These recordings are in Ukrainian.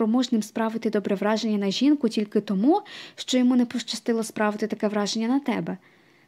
спроможним справити добре враження на жінку тільки тому, що йому не пощастило справити таке враження на тебе.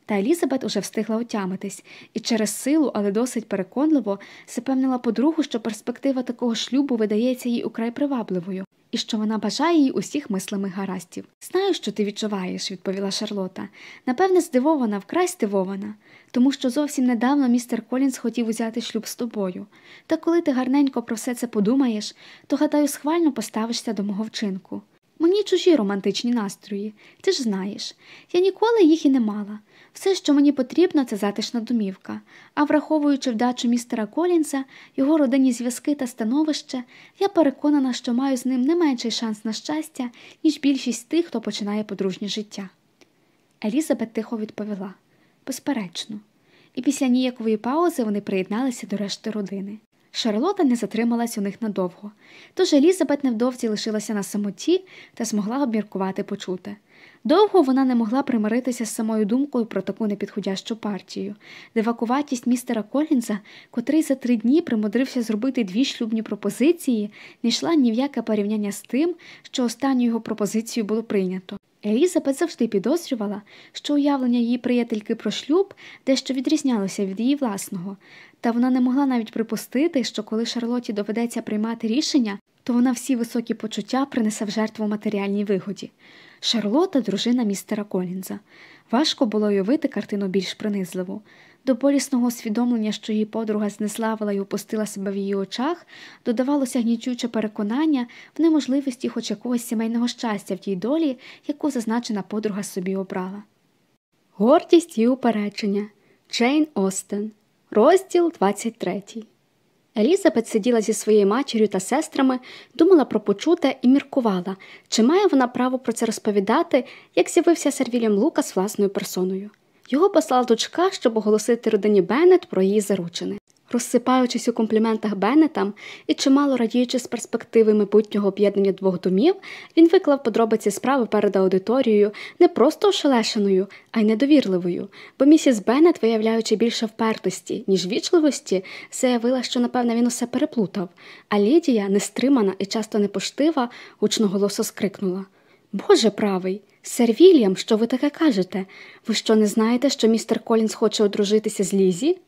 Та Елізабет уже встигла отямитись і через силу, але досить переконливо, запевнила подругу, що перспектива такого шлюбу видається їй украй привабливою, і що вона бажає їй усіх мислимих гараздів. Знаю, що ти відчуваєш, відповіла Шарлота. Напевне, здивована, вкрай здивована, тому що зовсім недавно містер Колінс хотів узяти шлюб з тобою. Та коли ти гарненько про все це подумаєш, то, гадаю, схвально поставишся до мого вчинку. Мені чужі романтичні настрої, ти ж знаєш, я ніколи їх і не мала. Все, що мені потрібно, це затишна домівка, а враховуючи вдачу містера Колінса, його родинні зв'язки та становище, я переконана, що маю з ним не менший шанс на щастя, ніж більшість тих, хто починає подружнє життя. Елізабет тихо відповіла безперечно, і після ніякової паузи вони приєдналися до решти родини. Шарлота не затрималась у них надовго, тож Елізабет невдовзі лишилася на самоті та змогла обміркувати почуте. Довго вона не могла примиритися з самою думкою про таку непідходящу партію, дивакуватість містера Колінза, котрий за три дні примудрився зробити дві шлюбні пропозиції, не йшла ні в яке порівняння з тим, що останню його пропозицію було прийнято. Елізабет завжди підозрювала, що уявлення її приятельки про шлюб дещо відрізнялося від її власного, та вона не могла навіть припустити, що коли Шарлоті доведеться приймати рішення, то вона всі високі почуття принесе в жертву матеріальній вигоді. Шарлота дружина містера Колінза. Важко було уявити картину більш принизливу. До болісного усвідомлення, що її подруга знеславила і опустила себе в її очах, додавалося гнічуче переконання в неможливості хоч якогось сімейного щастя в тій долі, яку зазначена подруга собі обрала. Гордість і упередження Джейн Остен. Розділ 23 Елізабет сиділа зі своєю матір'ю та сестрами, думала про почуте і міркувала, чи має вона право про це розповідати, як з'явився сер Вільям Лукас власною персоною. Його послала дочка, щоб оголосити родині Беннет про її заручини. Розсипаючись у компліментах Беннетам і чимало радіючи з перспективи майбутнього об'єднання двох домів, він виклав подробиці справи перед аудиторією не просто ошелешеною, а й недовірливою, бо місіс Беннет, виявляючи більше впертості, ніж вічливості, заявила, що, напевне, він усе переплутав, а Лідія, нестримана і часто непоштива, гучно голосо скрикнула Боже правий! Сер Вільям, що ви таке кажете? Ви що не знаєте, що містер Колінс хоче одружитися з Лізі?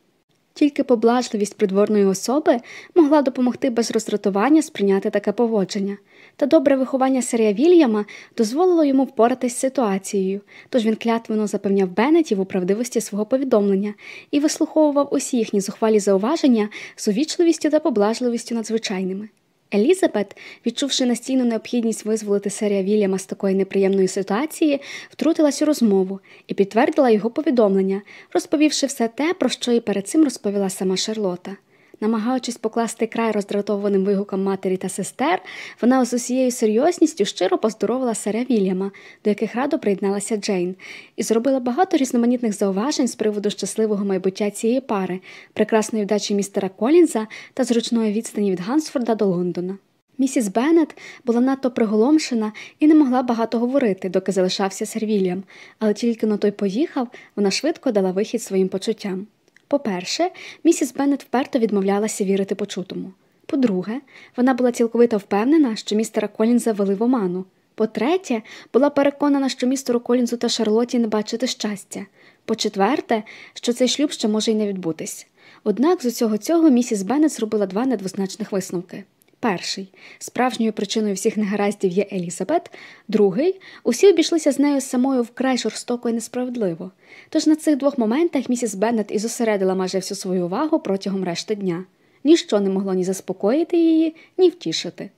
Тільки поблажливість придворної особи могла допомогти без роздратування сприйняти таке поводження, та добре виховання Серія Вільяма дозволило йому впоратись з ситуацією, тож він клятвено запевняв Беннетів у правдивості свого повідомлення і вислуховував усі їхні зухвалі зауваження з увічливістю та поблажливістю надзвичайними. Елізабет, відчувши настійну необхідність визволити серія Вільяма з такої неприємної ситуації, втрутилась у розмову і підтвердила його повідомлення, розповівши все те, про що і перед цим розповіла сама Шарлота. Намагаючись покласти край роздратованим вигукам матері та сестер, вона з усією серйозністю щиро поздоровила серя Вільяма, до яких радо приєдналася Джейн, і зробила багато різноманітних зауважень з приводу щасливого майбуття цієї пари, прекрасної вдачі містера Колінза та зручної відстані від Гансфорда до Лондона. Місіс Беннет була надто приголомшена і не могла багато говорити, доки залишався сер Вільям, але тільки на той поїхав, вона швидко дала вихід своїм почуттям. По-перше, місіс Беннет вперто відмовлялася вірити почутому. По-друге, вона була цілковито впевнена, що містера Колінза вели в оману. По-третє, була переконана, що містеру Колінзу та Шарлоті не бачити щастя. По-четверте, що цей шлюб ще може й не відбутись. Однак з усього цього місіс Беннет зробила два недвозначних висновки. Перший справжньою причиною всіх негараздів є Елізабет, другий усі обійшлися з нею самою вкрай жорстоко і несправедливо. Тож на цих двох моментах місіс Беннет і зосередила майже всю свою увагу протягом решти дня. Ніщо не могло ні заспокоїти її, ні втішити.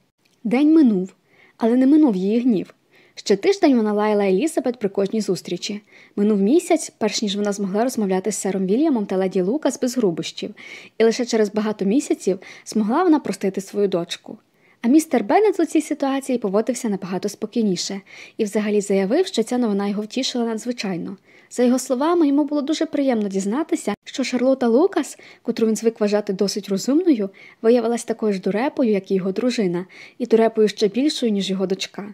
День минув, але не минув її гнів. Ще тиждень вона лаяла Елізабет при кожній зустрічі. Минув місяць, перш ніж вона змогла розмовляти з сером Вільямом та леді Лукас без грубощів, і лише через багато місяців змогла вона простити свою дочку. А містер Беннет у цій ситуації поводився набагато спокійніше і взагалі заявив, що ця новина його втішила надзвичайно. За його словами, йому було дуже приємно дізнатися, що Шарлота Лукас, котру він звик вважати досить розумною, виявилась такою ж дурепою, як і його дружина, і дурепою ще більшою, ніж його дочка.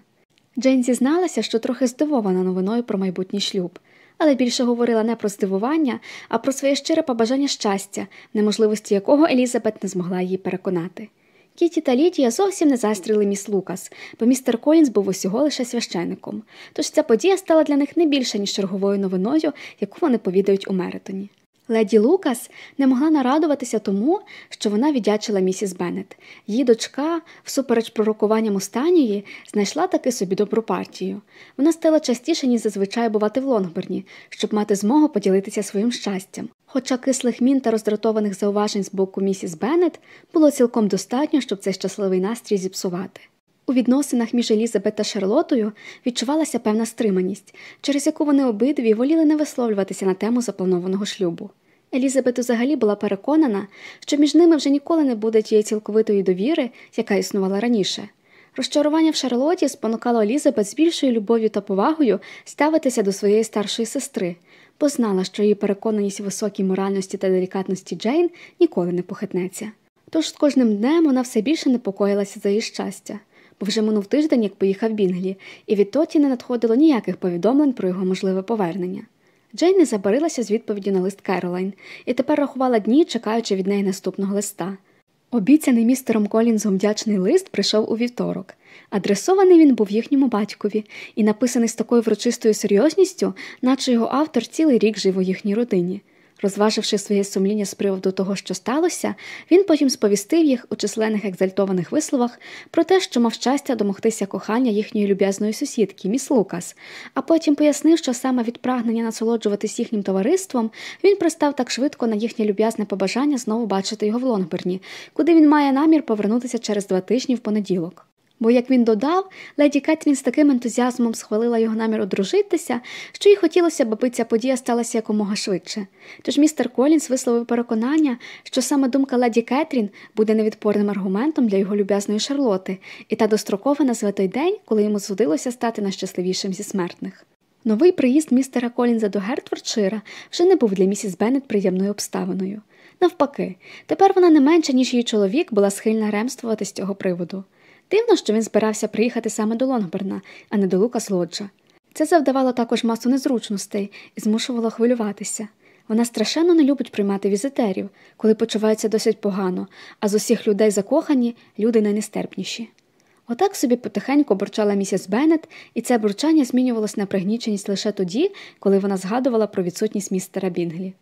Джейн зізналася, що трохи здивована новиною про майбутній шлюб, але більше говорила не про здивування, а про своє щире побажання щастя, неможливості якого Елізабет не змогла її переконати. Кіті та Лідія зовсім не застріли міс Лукас, бо містер Колінз був усього лише священником. Тож ця подія стала для них не більше, ніж черговою новиною, яку вони повідають у Меритоні. Леді Лукас не могла нарадуватися тому, що вона віддячила місіс Беннет. Її дочка, всупереч пророкуванням останньої, знайшла таки собі добру партію. Вона стала частіше, ніж зазвичай бувати в Лонгберні, щоб мати змогу поділитися своїм щастям. Хоча кислих мін та роздратованих зауважень з боку місіс Беннет було цілком достатньо, щоб цей щасливий настрій зіпсувати. У відносинах між Елізабет та Шарлотою відчувалася певна стриманість, через яку вони обидві воліли не висловлюватися на тему запланованого шлюбу. Елізабет взагалі була переконана, що між ними вже ніколи не буде тієї цілковитої довіри, яка існувала раніше. Розчарування в Шарлоті спонукало Елізабет з більшою любов'ю та повагою ставитися до своєї старшої сестри, бо знала, що її переконаність у високій моральності та делікатності Джейн ніколи не похитнеться. Тож з кожним днем вона все більше непокоїлася за її щастя вже минув тиждень, як поїхав Бінглі, і відтоді не надходило ніяких повідомлень про його можливе повернення. Джейн не забарилася з відповіді на лист Керолайн і тепер рахувала дні, чекаючи від неї наступного листа. Обіцяний містером Колінзом вдячний лист прийшов у вівторок. Адресований він був їхньому батькові і написаний з такою врочистою серйозністю, наче його автор цілий рік жив у їхній родині. Розваживши своє сумління з приводу того, що сталося, він потім сповістив їх у численних екзальтованих висловах про те, що мав щастя домогтися кохання їхньої люб'язної сусідки, міс Лукас, а потім пояснив, що саме від прагнення насолоджуватись їхнім товариством він пристав так швидко на їхнє люб'язне побажання знову бачити його в Лонгберні, куди він має намір повернутися через два тижні в понеділок. Бо, як він додав, леді Кетрін з таким ентузіазмом схвалила його намір одружитися, що їй хотілося, аби ця подія сталася якомога швидше. Тож містер Колінс висловив переконання, що саме думка леді Кетрін буде невідпорним аргументом для його люб'язної Шарлоти, і та достроково назве той день, коли йому судилося стати найщасливішим зі смертних. Новий приїзд містера Колінза до Гертфордшира вже не був для місіс Беннет приємною обставиною. Навпаки, тепер вона не менше, ніж її чоловік, була схильна ремствувати з цього приводу. Дивно, що він збирався приїхати саме до Лонгберна, а не до Лукас Лоджа. Це завдавало також масу незручностей і змушувало хвилюватися. Вона страшенно не любить приймати візитерів, коли почувається досить погано, а з усіх людей закохані люди найнестерпніші. Отак собі потихеньку бурчала місіс Беннет, і це бурчання змінювалося на пригніченість лише тоді, коли вона згадувала про відсутність містера Бінглі.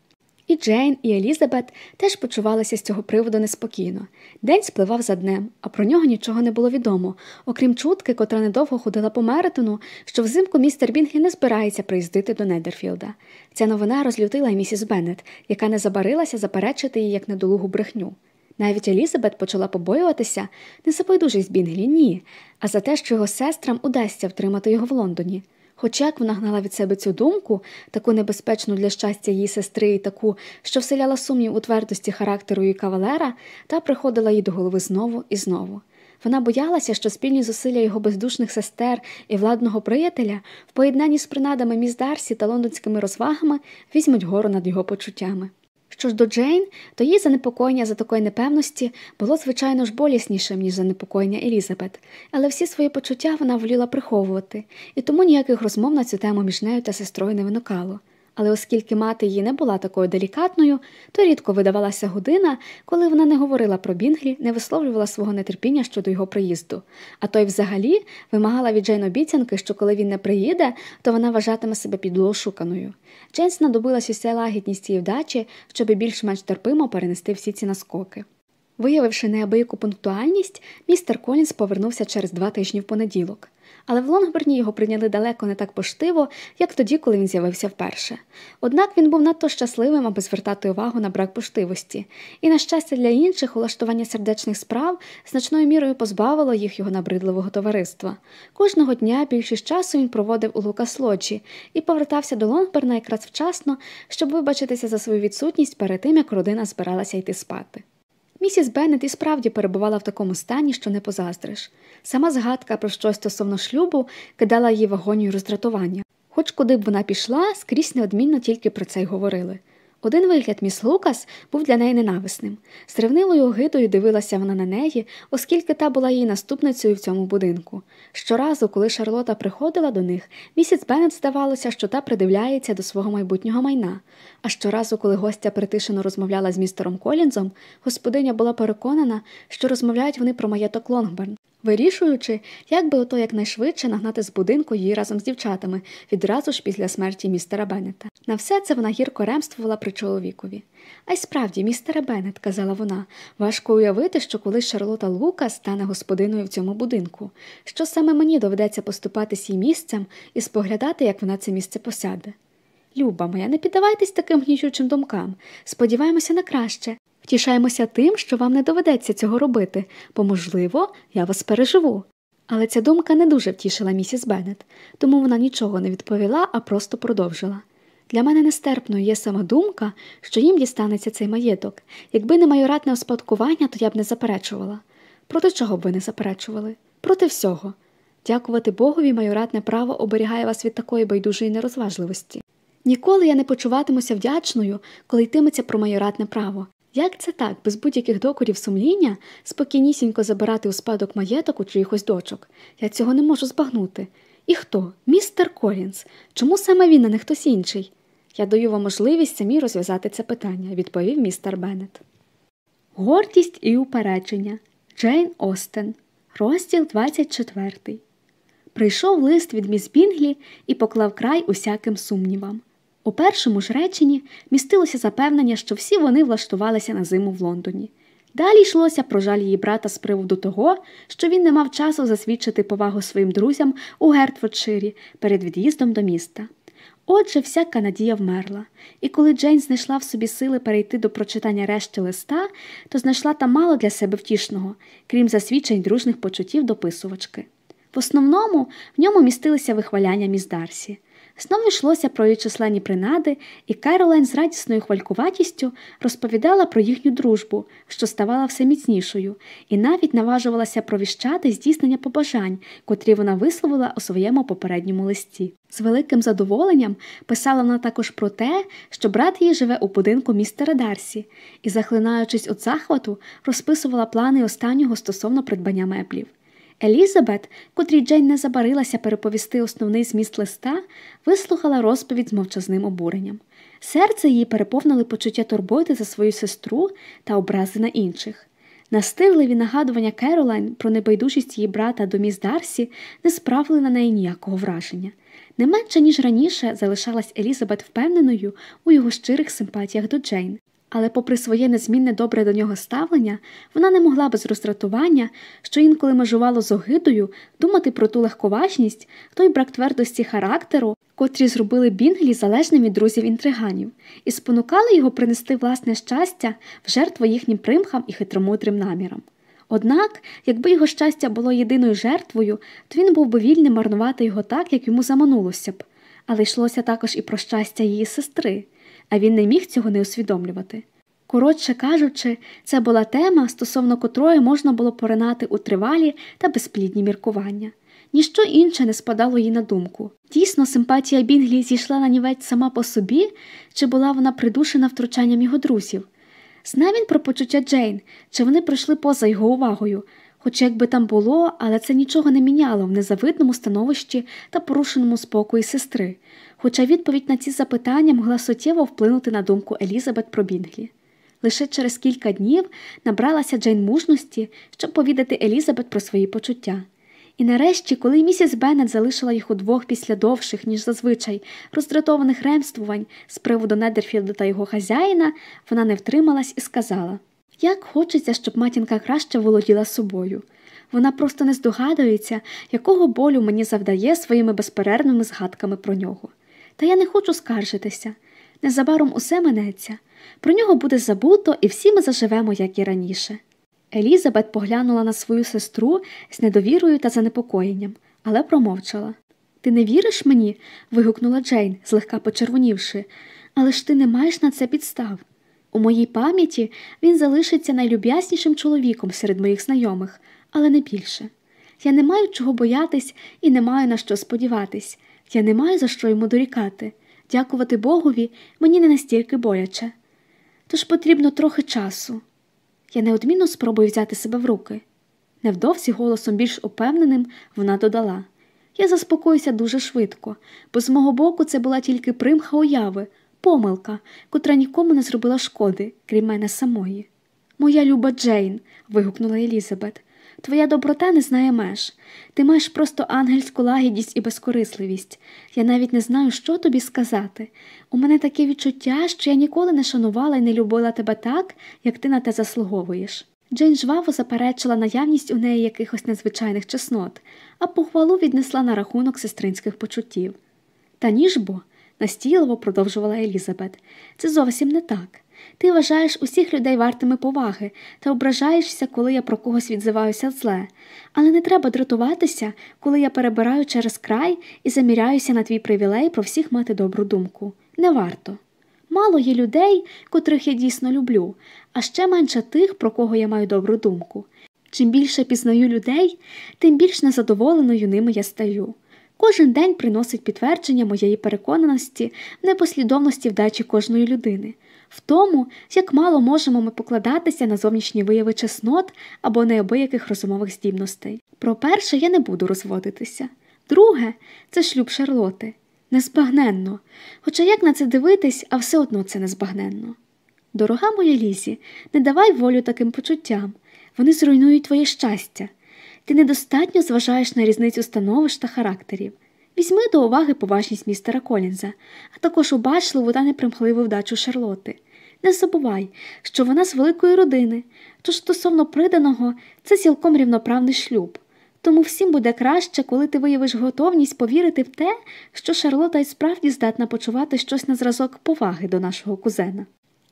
І Джейн, і Елізабет теж почувалися з цього приводу неспокійно. День спливав за днем, а про нього нічого не було відомо, окрім чутки, котра недовго ходила по Меритону, що взимку містер Бінглі не збирається приїздити до Недерфілда. Ця новина розлютила й місіс Беннет, яка не забарилася заперечити її як недолугу брехню. Навіть Елізабет почала побоюватися не за байдужість Бінглі, ні, а за те, що його сестрам удасться втримати його в Лондоні. Хоч як вона гнала від себе цю думку, таку небезпечну для щастя її сестри, і таку, що вселяла сумнів у твердості характеру її кавалера, та приходила їй до голови знову і знову. Вона боялася, що спільні зусилля його бездушних сестер і владного приятеля в поєднанні з принадами міс Дарсі та лондонськими розвагами візьмуть гору над його почуттями. Що ж до Джейн, то її занепокоєння за такої непевності було, звичайно ж, боліснішим, ніж занепокоєння Елізабет, але всі свої почуття вона воліла приховувати, і тому ніяких розмов на цю тему між нею та сестрою не виникало. Але оскільки мати її не була такою делікатною, то рідко видавалася година, коли вона не говорила про Бінглі, не висловлювала свого нетерпіння щодо його приїзду. А той взагалі вимагала від Джейн обіцянки, що коли він не приїде, то вона вважатиме себе підлошуканою. Джейн знадобилась уся лагідність цієї вдачі, щоб більш-менш терпимо перенести всі ці наскоки. Виявивши неабияку пунктуальність, містер Колінс повернувся через два тижні в понеділок але в Лонгберні його прийняли далеко не так поштиво, як тоді, коли він з'явився вперше. Однак він був надто щасливим, аби звертати увагу на брак поштивості, і, на щастя, для інших улаштування сердечних справ значною мірою позбавило їх його набридливого товариства. Кожного дня більшість часу він проводив у Лукаслоджі і повертався до Лонгберна якраз вчасно, щоб вибачитися за свою відсутність перед тим, як родина збиралася йти спати. Місіс Беннет і справді перебувала в такому стані, що не позаздриш. Сама згадка про щось стосовно шлюбу кидала її агонію роздратування. Хоч куди б вона пішла, скрізь неодмінно тільки про це й говорили. Один вигляд міс Лукас був для неї ненависним. З ревнивою огидою дивилася вона на неї, оскільки та була її наступницею в цьому будинку. Щоразу, коли Шарлота приходила до них, місіс Беннет здавалося, що та придивляється до свого майбутнього майна. А щоразу, коли гостя притишено розмовляла з містером Колінзом, господиня була переконана, що розмовляють вони про маєток Лонгберн вирішуючи, як би ото якнайшвидше нагнати з будинку її разом з дівчатами, відразу ж після смерті містера Беннета. На все це вона гірко ремствувала при чоловікові. А й справді, містере Беннет, казала вона, важко уявити, що колись Шарлота Лука стане господиною в цьому будинку, що саме мені доведеться поступатись їй місцем і споглядати, як вона це місце посяде. Люба моя, не піддавайтесь таким гнічучим думкам. Сподіваємося на краще. Втішаємося тим, що вам не доведеться цього робити, бо, можливо, я вас переживу. Але ця думка не дуже втішила місіс Беннет, тому вона нічого не відповіла, а просто продовжила. Для мене нестерпною є сама думка, що їм дістанеться цей маєток. Якби не майоратне успадкування, то я б не заперечувала. Проти чого б ви не заперечували? Проти всього. Дякувати Богові, майоратне право оберігає вас від такої байдужої нерозважливості. Ніколи я не почуватимуся вдячною, коли йтиметься про майоратне право. Як це так, без будь-яких докорів сумління, спокійнісінько забирати у спадок маєток у чиїхось дочок? Я цього не можу збагнути. І хто? Містер Колінс. Чому саме він, а не хтось інший? Я даю вам можливість самі розв'язати це питання, відповів містер Беннет. Гордість і упередження. Джейн Остен. Розділ 24. Прийшов лист від міс Бінглі і поклав край усяким сумнівам. У першому ж реченні містилося запевнення, що всі вони влаштувалися на зиму в Лондоні. Далі йшлося про жаль її брата з приводу того, що він не мав часу засвідчити повагу своїм друзям у Гертфордширі перед від'їздом до міста. Отже, всяка надія вмерла, і коли Джейн знайшла в собі сили перейти до прочитання решти листа, то знайшла там мало для себе втішного, крім засвідчень дружних почуттів дописувачки. В основному в ньому містилися вихваляння міс Дарсі. Знову йшлося про її численні принади, і Керолайн з радісною хвалькуватістю розповідала про їхню дружбу, що ставала все міцнішою, і навіть наважувалася провіщати здійснення побажань, котрі вона висловила у своєму попередньому листі. З великим задоволенням писала вона також про те, що брат її живе у будинку містера Дарсі, і, захлинаючись від захвату, розписувала плани останнього стосовно придбання меблів. Елізабет, котрій Джейн не забарилася переповісти основний зміст листа, вислухала розповідь з мовчазним обуренням. Серце її переповнили почуття турботи за свою сестру та образи на інших. Настирливі нагадування Керолайн про небайдужість її брата до міс Дарсі не справили на неї ніякого враження. Не менше, ніж раніше, залишалась Елізабет впевненою у його щирих симпатіях до Джейн, але, попри своє незмінне добре до нього ставлення, вона не могла без роздратування, що інколи межувало з огидою, думати про ту легковажність, той брак твердості характеру, котрі зробили Бінглі залежним від друзів інтриганів, і спонукали його принести власне щастя в жертву їхнім примхам і хитромудрим намірам. Однак, якби його щастя було єдиною жертвою, то він був би вільним марнувати його так, як йому заманулося б, але йшлося також і про щастя її сестри а він не міг цього не усвідомлювати. Коротше кажучи, це була тема, стосовно котрої можна було поринати у тривалі та безплідні міркування. Ніщо інше не спадало їй на думку. Дійсно, симпатія Бінглі зійшла на нівець сама по собі, чи була вона придушена втручанням його друзів. Знав він про почуття Джейн, чи вони пройшли поза його увагою, хоч якби там було, але це нічого не міняло в незавидному становищі та порушеному спокої сестри, хоча відповідь на ці запитання могла суттєво вплинути на думку Елізабет про Бінглі. Лише через кілька днів набралася Джейн мужності, щоб повідати Елізабет про свої почуття. І нарешті, коли місіс Беннет залишила їх удвох після довших, ніж зазвичай, роздратованих ремствувань з приводу Недерфілда та його хазяїна, вона не втрималась і сказала як хочеться, щоб матінка краще володіла собою. Вона просто не здогадується, якого болю мені завдає своїми безперервними згадками про нього. Та я не хочу скаржитися. Незабаром усе минеться. Про нього буде забуто, і всі ми заживемо, як і раніше. Елізабет поглянула на свою сестру з недовірою та занепокоєнням, але промовчала. Ти не віриш мені? вигукнула Джейн, злегка почервонівши, але ж ти не маєш на це підстав. У моїй пам'яті він залишиться найлюб'яснішим чоловіком серед моїх знайомих, але не більше. Я не маю чого боятись і не маю на що сподіватись, я не маю за що йому дорікати. Дякувати Богові, мені не настільки боляче. Тож потрібно трохи часу. Я неодмінно спробую взяти себе в руки. Невдовзі голосом більш упевненим вона додала Я заспокоюся дуже швидко, бо з мого боку це була тільки примха уяви, помилка, котра нікому не зробила шкоди, крім мене самої. Моя люба Джейн. вигукнула Елізабет. Твоя доброта не знає меж. Ти маєш просто ангельську лагідність і безкорисливість. Я навіть не знаю, що тобі сказати. У мене таке відчуття, що я ніколи не шанувала і не любила тебе так, як ти на те заслуговуєш. Джейн жваво заперечила наявність у неї якихось незвичайних чеснот, а похвалу віднесла на рахунок сестринських почуттів. Та ніж бо, настійливо продовжувала Елізабет, це зовсім не так. Ти вважаєш усіх людей вартими поваги та ображаєшся, коли я про когось відзиваюся зле, але не треба дратуватися, коли я перебираю через край і заміряюся на твій привілей про всіх мати добру думку. Не варто. Мало є людей, котрих я дійсно люблю, а ще менше тих, про кого я маю добру думку. Чим більше пізнаю людей, тим більш незадоволеною ними я стаю. Кожен день приносить підтвердження моєї переконаності в непослідовності вдачі кожної людини в тому, як мало можемо ми покладатися на зовнішні вияви чеснот або неабияких розумових здібностей. Про перше, я не буду розводитися. Друге, це шлюб Шарлоти. Незбагненно. Хоча як на це дивитись, а все одно це незбагненно. Дорога моя Лізі, не давай волю таким почуттям. Вони зруйнують твоє щастя. Ти недостатньо зважаєш на різницю становищ та характерів. Візьми до уваги поважність містера Колінза, а також убачливу та непримхливу вдачу Шарлоти. Не забувай, що вона з великої родини, тож стосовно приданого це цілком рівноправний шлюб. Тому всім буде краще, коли ти виявиш готовність повірити в те, що Шарлота й справді здатна почувати щось на зразок поваги до нашого кузена.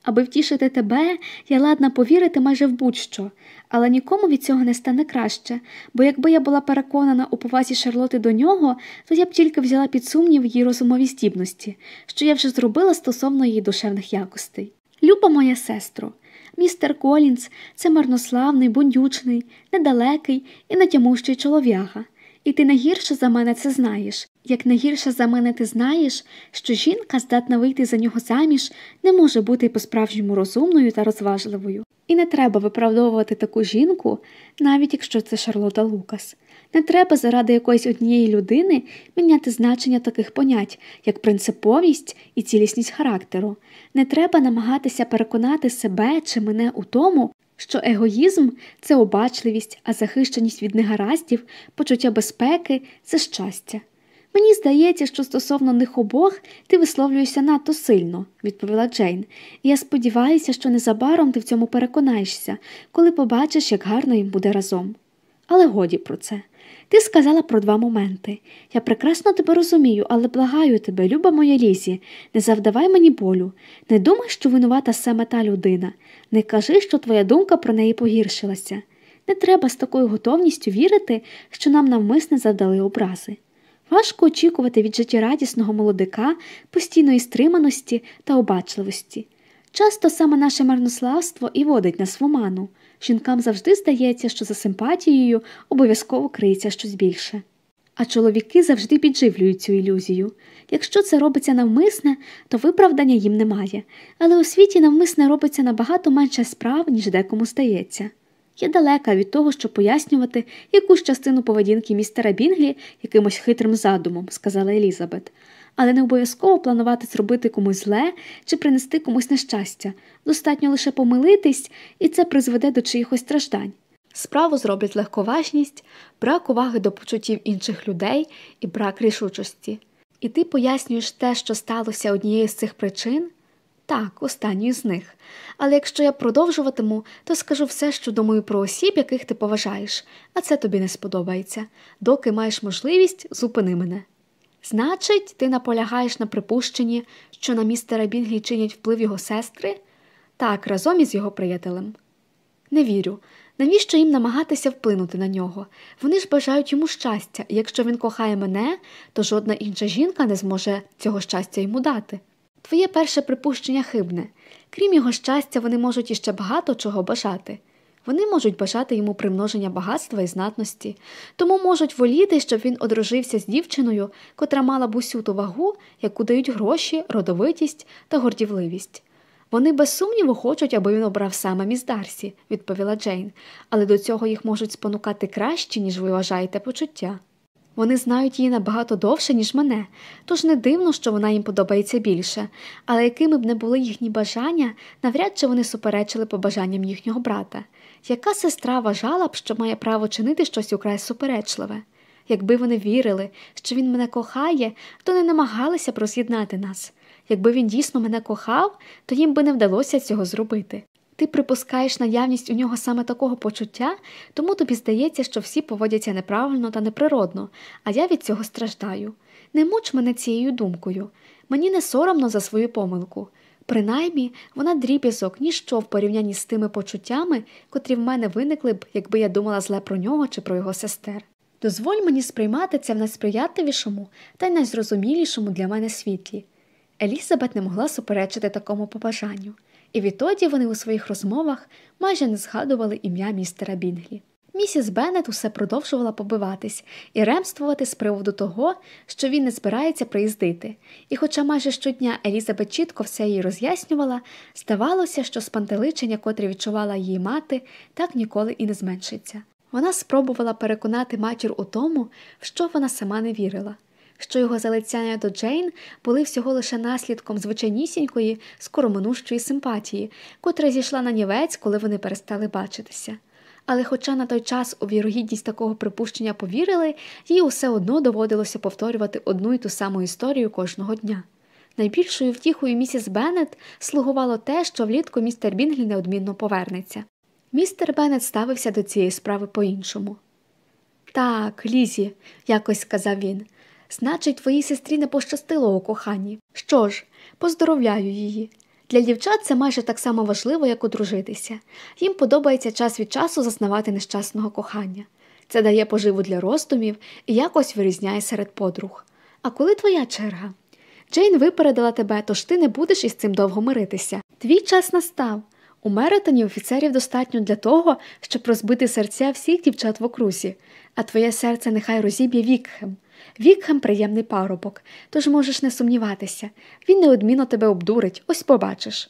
Аби втішити тебе, я ладна повірити майже в будь-що, але нікому від цього не стане краще, бо якби я була переконана у повазі Шарлоти до нього, то я б тільки взяла під сумнів її розумові здібності, що я вже зробила стосовно її душевних якостей. Люба моя сестро, містер Колінс це марнославний, бундючний, недалекий і натямущий чолов'яга. І ти не гірше за мене це знаєш. Як не гірше за мене ти знаєш, що жінка, здатна вийти за нього заміж, не може бути по-справжньому розумною та розважливою. І не треба виправдовувати таку жінку, навіть якщо це Шарлота Лукас. Не треба заради якоїсь однієї людини міняти значення таких понять, як принциповість і цілісність характеру. Не треба намагатися переконати себе чи мене у тому, що егоїзм це обачливість, а захищеність від негараздів, почуття безпеки це щастя. Мені здається, що стосовно них обох ти висловлюєшся надто сильно, відповіла Джейн, і я сподіваюся, що незабаром ти в цьому переконаєшся, коли побачиш, як гарно їм буде разом. Але годі про це. Ти сказала про два моменти. Я прекрасно тебе розумію, але благаю тебе, люба моя лізі, не завдавай мені болю. Не думай, що винувата саме та людина. Не кажи, що твоя думка про неї погіршилася. Не треба з такою готовністю вірити, що нам навмисне завдали образи. Важко очікувати від життєрадісного молодика постійної стриманості та обачливості. Часто саме наше марнославство і водить нас в оману. Жінкам завжди здається, що за симпатією обов'язково криється щось більше. А чоловіки завжди підживлюють цю ілюзію. Якщо це робиться навмисне, то виправдання їм немає, але у світі навмисне робиться набагато менше справ, ніж декому стається. Я далека від того, щоб пояснювати якусь частину поведінки містера Бінглі якимось хитрим задумом, сказала Елізабет, але не обов'язково планувати зробити комусь зле чи принести комусь нещастя. Достатньо лише помилитись, і це призведе до чиїхось страждань. Справу зроблять легковажність, брак уваги до почуттів інших людей і брак рішучості. І ти пояснюєш те, що сталося однією з цих причин. Так, останньою з них. Але якщо я продовжуватиму, то скажу все, що думаю про осіб, яких ти поважаєш, а це тобі не сподобається. Доки маєш можливість, зупини мене. Значить, ти наполягаєш на припущенні, що на містера Бінглі чинять вплив його сестри? Так, разом із його приятелем. Не вірю. Навіщо їм намагатися вплинути на нього? Вони ж бажають йому щастя, і якщо він кохає мене, то жодна інша жінка не зможе цього щастя йому дати. Твоє перше припущення хибне. Крім його щастя, вони можуть іще багато чого бажати. Вони можуть бажати йому примноження багатства і знатності, тому можуть воліти, щоб він одружився з дівчиною, котра мала б усю ту вагу, яку дають гроші, родовитість та гордівливість. Вони без сумніву хочуть, аби він обрав саме міс відповіла Джейн, але до цього їх можуть спонукати краще, ніж ви вважаєте почуття. Вони знають її набагато довше, ніж мене, тож не дивно, що вона їм подобається більше, але якими б не були їхні бажання, навряд чи вони суперечили побажанням їхнього брата. Яка сестра вважала б, що має право чинити щось украй суперечливе? Якби вони вірили, що він мене кохає, то не намагалися б роз'єднати нас. Якби він дійсно мене кохав, то їм би не вдалося цього зробити. Ти припускаєш наявність у нього саме такого почуття, тому тобі здається, що всі поводяться неправильно та неприродно, а я від цього страждаю. Не муч мене цією думкою. Мені не соромно за свою помилку. Принаймні, вона дріб'язок, ніщо в порівнянні з тими почуттями, котрі в мене виникли б, якби я думала зле про нього чи про його сестер. Дозволь мені сприймати це в найсприятливішому та й найзрозумілішому для мене світлі. Елізабет не могла суперечити такому побажанню, і відтоді вони у своїх розмовах майже не згадували ім'я містера Бінглі. Місіс Беннет усе продовжувала побиватись і ремствувати з приводу того, що він не збирається приїздити, і, хоча майже щодня Елізабет чітко все їй роз'яснювала, здавалося, що спантеличення, котрі відчувала її мати, так ніколи і не зменшиться. Вона спробувала переконати матір у тому, в що вона сама не вірила що його залицяння до Джейн були всього лише наслідком звичайнісінької, скороминущої симпатії, котра зійшла на нівець, коли вони перестали бачитися. Але, хоча на той час у вірогідність такого припущення повірили, їй усе одно доводилося повторювати одну й ту саму історію кожного дня. Найбільшою втіхою місіс Беннет слугувало те, що влітку містер Бінглі неодмінно повернеться. Містер Беннет ставився до цієї справи по-іншому. Так, Ліззі, якось сказав він, Значить, твоїй сестрі не пощастило у коханні. Що ж, поздоровляю її. Для дівчат це майже так само важливо, як одружитися. Їм подобається час від часу зазнавати нещасного кохання. Це дає поживу для роздумів і якось вирізняє серед подруг. А коли твоя черга? Джейн випередила тебе, тож ти не будеш із цим довго миритися. Твій час настав. У Меритоні офіцерів достатньо для того, щоб розбити серця всіх дівчат в окрузі, а твоє серце нехай розіб'є Вікхем. Вікхем приємний парубок, тож можеш не сумніватися. Він неодмінно тебе обдурить, ось побачиш.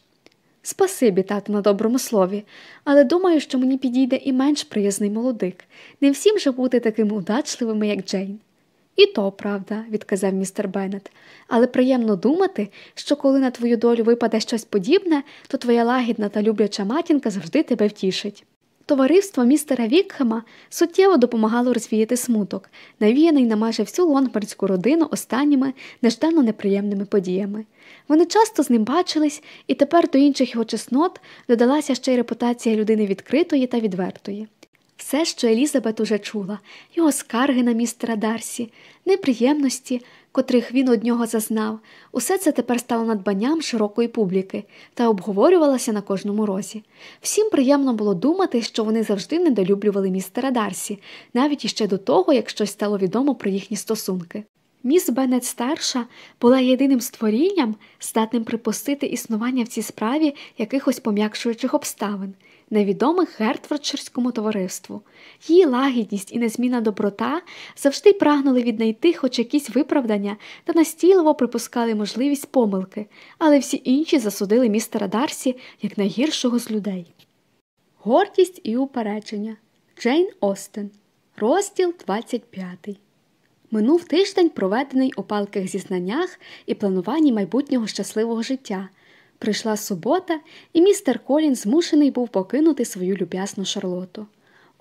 Спасибі, тату, на доброму слові, але думаю, що мені підійде і менш приязний молодик. Не всім же бути такими удачливими, як Джейн. І то правда, відказав містер Беннет, але приємно думати, що коли на твою долю випаде щось подібне, то твоя лагідна та любляча матінка завжди тебе втішить. Товариство містера Вікхема суттєво допомагало розвіяти смуток, навіяний на майже всю лонгбардську родину останніми неждано неприємними подіями. Вони часто з ним бачились, і тепер до інших його чеснот додалася ще й репутація людини відкритої та відвертої. Все, що Елізабет уже чула, його скарги на містера Дарсі, неприємності, котрих він од нього зазнав, усе це тепер стало надбанням широкої публіки та обговорювалося на кожному розі. Всім приємно було думати, що вони завжди недолюблювали містера Дарсі, навіть іще до того, як щось стало відомо про їхні стосунки. Міс Беннет старша була єдиним створінням, здатним припустити існування в цій справі якихось пом'якшуючих обставин невідомих Гертфордширському товариству. Її лагідність і незмінна доброта завжди прагнули віднайти хоч якісь виправдання та настійливо припускали можливість помилки, але всі інші засудили містера Дарсі як найгіршого з людей. Гордість і упередження Джейн Остен. Розділ 25 Минув тиждень, проведений у палких зізнаннях і плануванні майбутнього щасливого життя. Прийшла субота, і містер Колін змушений був покинути свою люб'язну Шарлоту.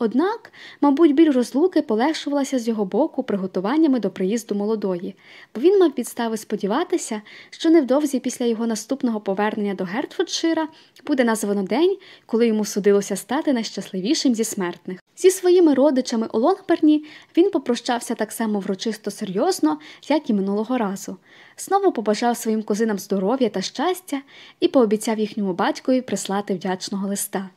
Однак, мабуть, біль розлуки полегшувалася з його боку приготуваннями до приїзду молодої, бо він мав підстави сподіватися, що невдовзі після його наступного повернення до Гертфордшира буде названо день, коли йому судилося стати найщасливішим зі смертних. Зі своїми родичами у Лонгберні він попрощався так само врочисто серйозно, як і минулого разу. Знову побажав своїм кузинам здоров'я та щастя і пообіцяв їхньому батькові прислати вдячного листа.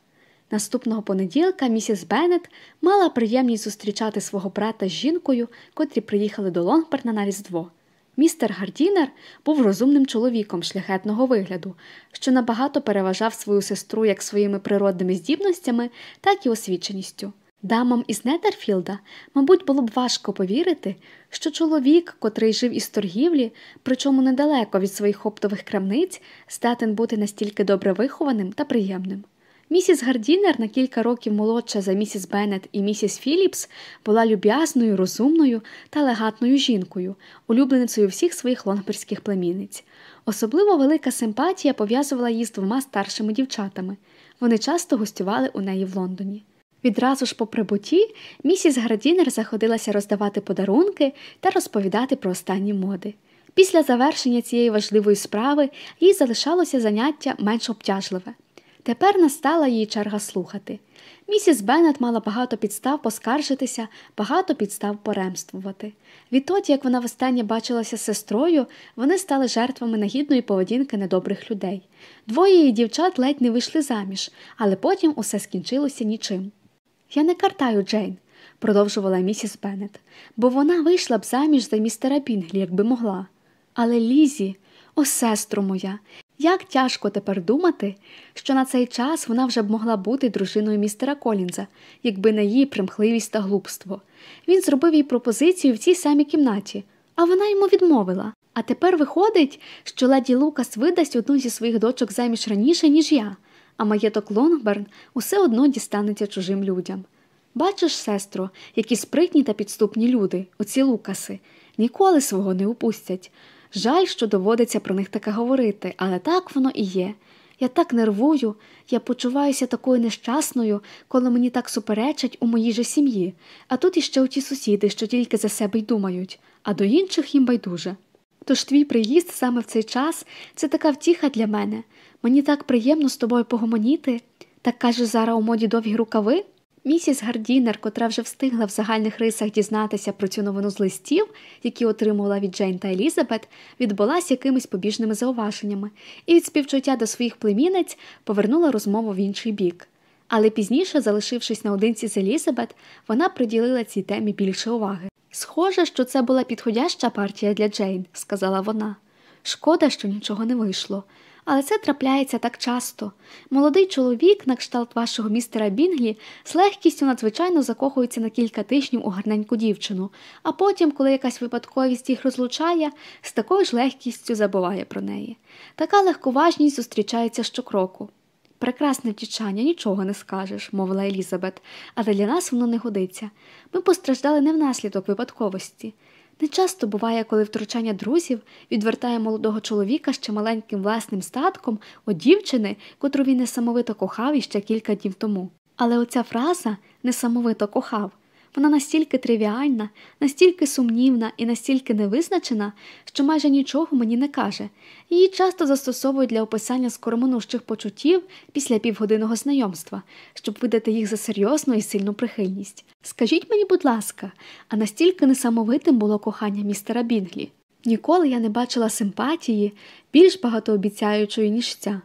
Наступного понеділка місіс Беннет мала приємність зустрічати свого брата з жінкою, котрі приїхали до Лонгберна на Різдво. Містер Гардінер був розумним чоловіком шляхетного вигляду, що набагато переважав свою сестру як своїми природними здібностями, так і освіченістю. Дамам із Нетерфілда, мабуть, було б важко повірити, що чоловік, котрий жив із торгівлі, причому недалеко від своїх оптових крамниць, здатен бути настільки добре вихованим та приємним. Місіс Гардінер на кілька років молодша за місіс Беннет і місіс Філіпс була люб'язною, розумною та легатною жінкою, улюбленицею всіх своїх лонгберських племінниць. Особливо велика симпатія пов'язувала її з двома старшими дівчатами. Вони часто гостювали у неї в Лондоні. Відразу ж по прибутті місіс Градінер заходилася роздавати подарунки та розповідати про останні моди. Після завершення цієї важливої справи їй залишалося заняття менш обтяжливе. Тепер настала її черга слухати. Місіс Беннет мала багато підстав поскаржитися, багато підстав поремствувати. Відтоді, як вона востаннє бачилася з сестрою, вони стали жертвами нагідної поведінки недобрих людей. Двоє її дівчат ледь не вийшли заміж, але потім усе скінчилося нічим. Я не картаю Джейн, продовжувала місіс Беннет, бо вона вийшла б заміж за містера Пінглі, якби могла. Але Лізі, о сестру моя, як тяжко тепер думати, що на цей час вона вже б могла бути дружиною містера Колінза, якби не її примхливість та глупство. Він зробив їй пропозицію в цій самій кімнаті, а вона йому відмовила. А тепер виходить, що леді Лукас видасть одну зі своїх дочок заміж раніше, ніж я, а маєток Лонгберн усе одно дістанеться чужим людям. Бачиш, сестро, які спритні та підступні люди, оці Лукаси, ніколи свого не упустять. Жаль, що доводиться про них таке говорити, але так воно і є. Я так нервую, я почуваюся такою нещасною, коли мені так суперечать у моїй же сім'ї, а тут іще оті сусіди, що тільки за себе й думають, а до інших їм байдуже. Тож твій приїзд саме в цей час це така втіха для мене. Мені так приємно з тобою погомоніти, так кажеш зараз у моді довгі рукави. Місіс Гардінер, котра вже встигла в загальних рисах дізнатися про цю новину з листів, які отримувала від Джейн та Елізабет, відбулася якимись побіжними зауваженнями, і від співчуття до своїх племінниць повернула розмову в інший бік. Але пізніше, залишившись наодинці з Елізабет, вона приділила цій темі більше уваги. Схоже, що це була підходяща партія для Джейн, сказала вона. Шкода, що нічого не вийшло. Але це трапляється так часто. Молодий чоловік, на кшталт вашого містера Бінглі, з легкістю надзвичайно закохується на кілька тижнів у гарненьку дівчину, а потім, коли якась випадковість їх розлучає, з такою ж легкістю забуває про неї. Така легковажність зустрічається щокроку. Прекрасне втічання, нічого не скажеш, мовила Елізабет, але для нас воно не годиться. Ми постраждали не внаслідок випадковості. Не часто буває, коли втручання друзів відвертає молодого чоловіка ще маленьким власним статком у дівчини, котру він несамовито кохав іще кілька днів тому. Але оця фраза несамовито кохав вона настільки тривіальна, настільки сумнівна і настільки невизначена, що майже нічого мені не каже. Її часто застосовують для описання скороминущих почуттів після півгодинного знайомства, щоб видати їх за серйозну і сильну прихильність. Скажіть мені, будь ласка, а настільки несамовитим було кохання містера Бінглі? Ніколи я не бачила симпатії більш багатообіцяючої, ніж ця.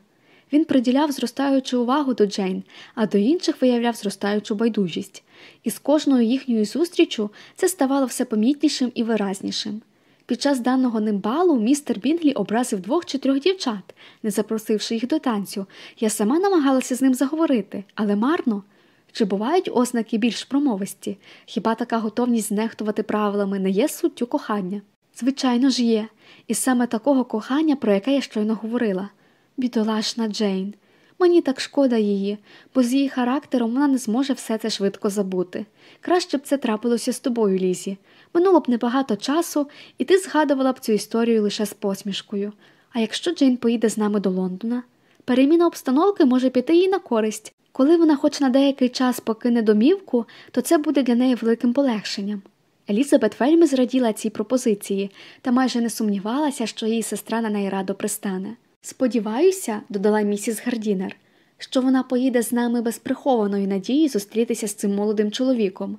Він приділяв зростаючу увагу до Джейн, а до інших виявляв зростаючу байдужість, і з кожною їхньою зустрічю це ставало все помітнішим і виразнішим. Під час даного ним балу містер Бінглі образив двох чи трьох дівчат, не запросивши їх до танцю. Я сама намагалася з ним заговорити, але марно. Чи бувають ознаки більш промовисті? Хіба така готовність знехтувати правилами не є суттю кохання? Звичайно ж є, і саме такого кохання, про яке я щойно говорила. Бідолашна Джейн. Мені так шкода її, бо з її характером вона не зможе все це швидко забути. Краще б це трапилося з тобою, Лізі. Минуло б небагато часу, і ти згадувала б цю історію лише з посмішкою. А якщо Джейн поїде з нами до Лондона, переміна обстановки може піти їй на користь. Коли вона хоч на деякий час покине домівку, то це буде для неї великим полегшенням. Елізабет вельми зраділа цій пропозиції та майже не сумнівалася, що її сестра на неї радо пристане. Сподіваюся, додала місіс Гардінер, що вона поїде з нами без прихованої надії зустрітися з цим молодим чоловіком.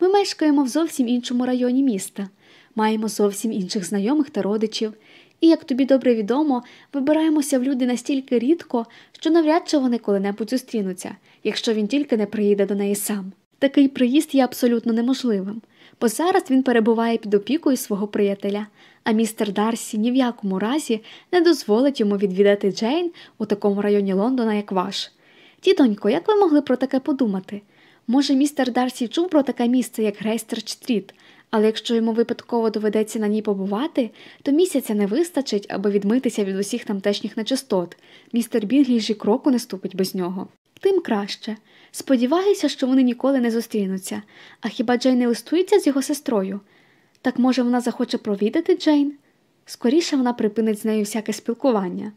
Ми мешкаємо в зовсім іншому районі міста, маємо зовсім інших знайомих та родичів, і, як тобі добре відомо, вибираємося в люди настільки рідко, що навряд чи вони коли-небудь зустрінуться, якщо він тільки не приїде до неї сам. Такий приїзд є абсолютно неможливим, бо зараз він перебуває під опікою свого приятеля, а містер Дарсі ні в якому разі не дозволить йому відвідати Джейн у такому районі Лондона, як ваш. Тітонько, як ви могли про таке подумати? Може, містер Дарсі чув про таке місце, як Грейсчерч Стріт, але якщо йому випадково доведеться на ній побувати, то місяця не вистачить, аби відмитися від усіх тамтешніх нечистот. Містер Бінглі ж і кроку не ступить без нього. Тим краще. Сподіваюся, що вони ніколи не зустрінуться. А хіба Джейн не листується з його сестрою? Так може вона захоче провідати Джейн? Скоріше вона припинить з нею всяке спілкування.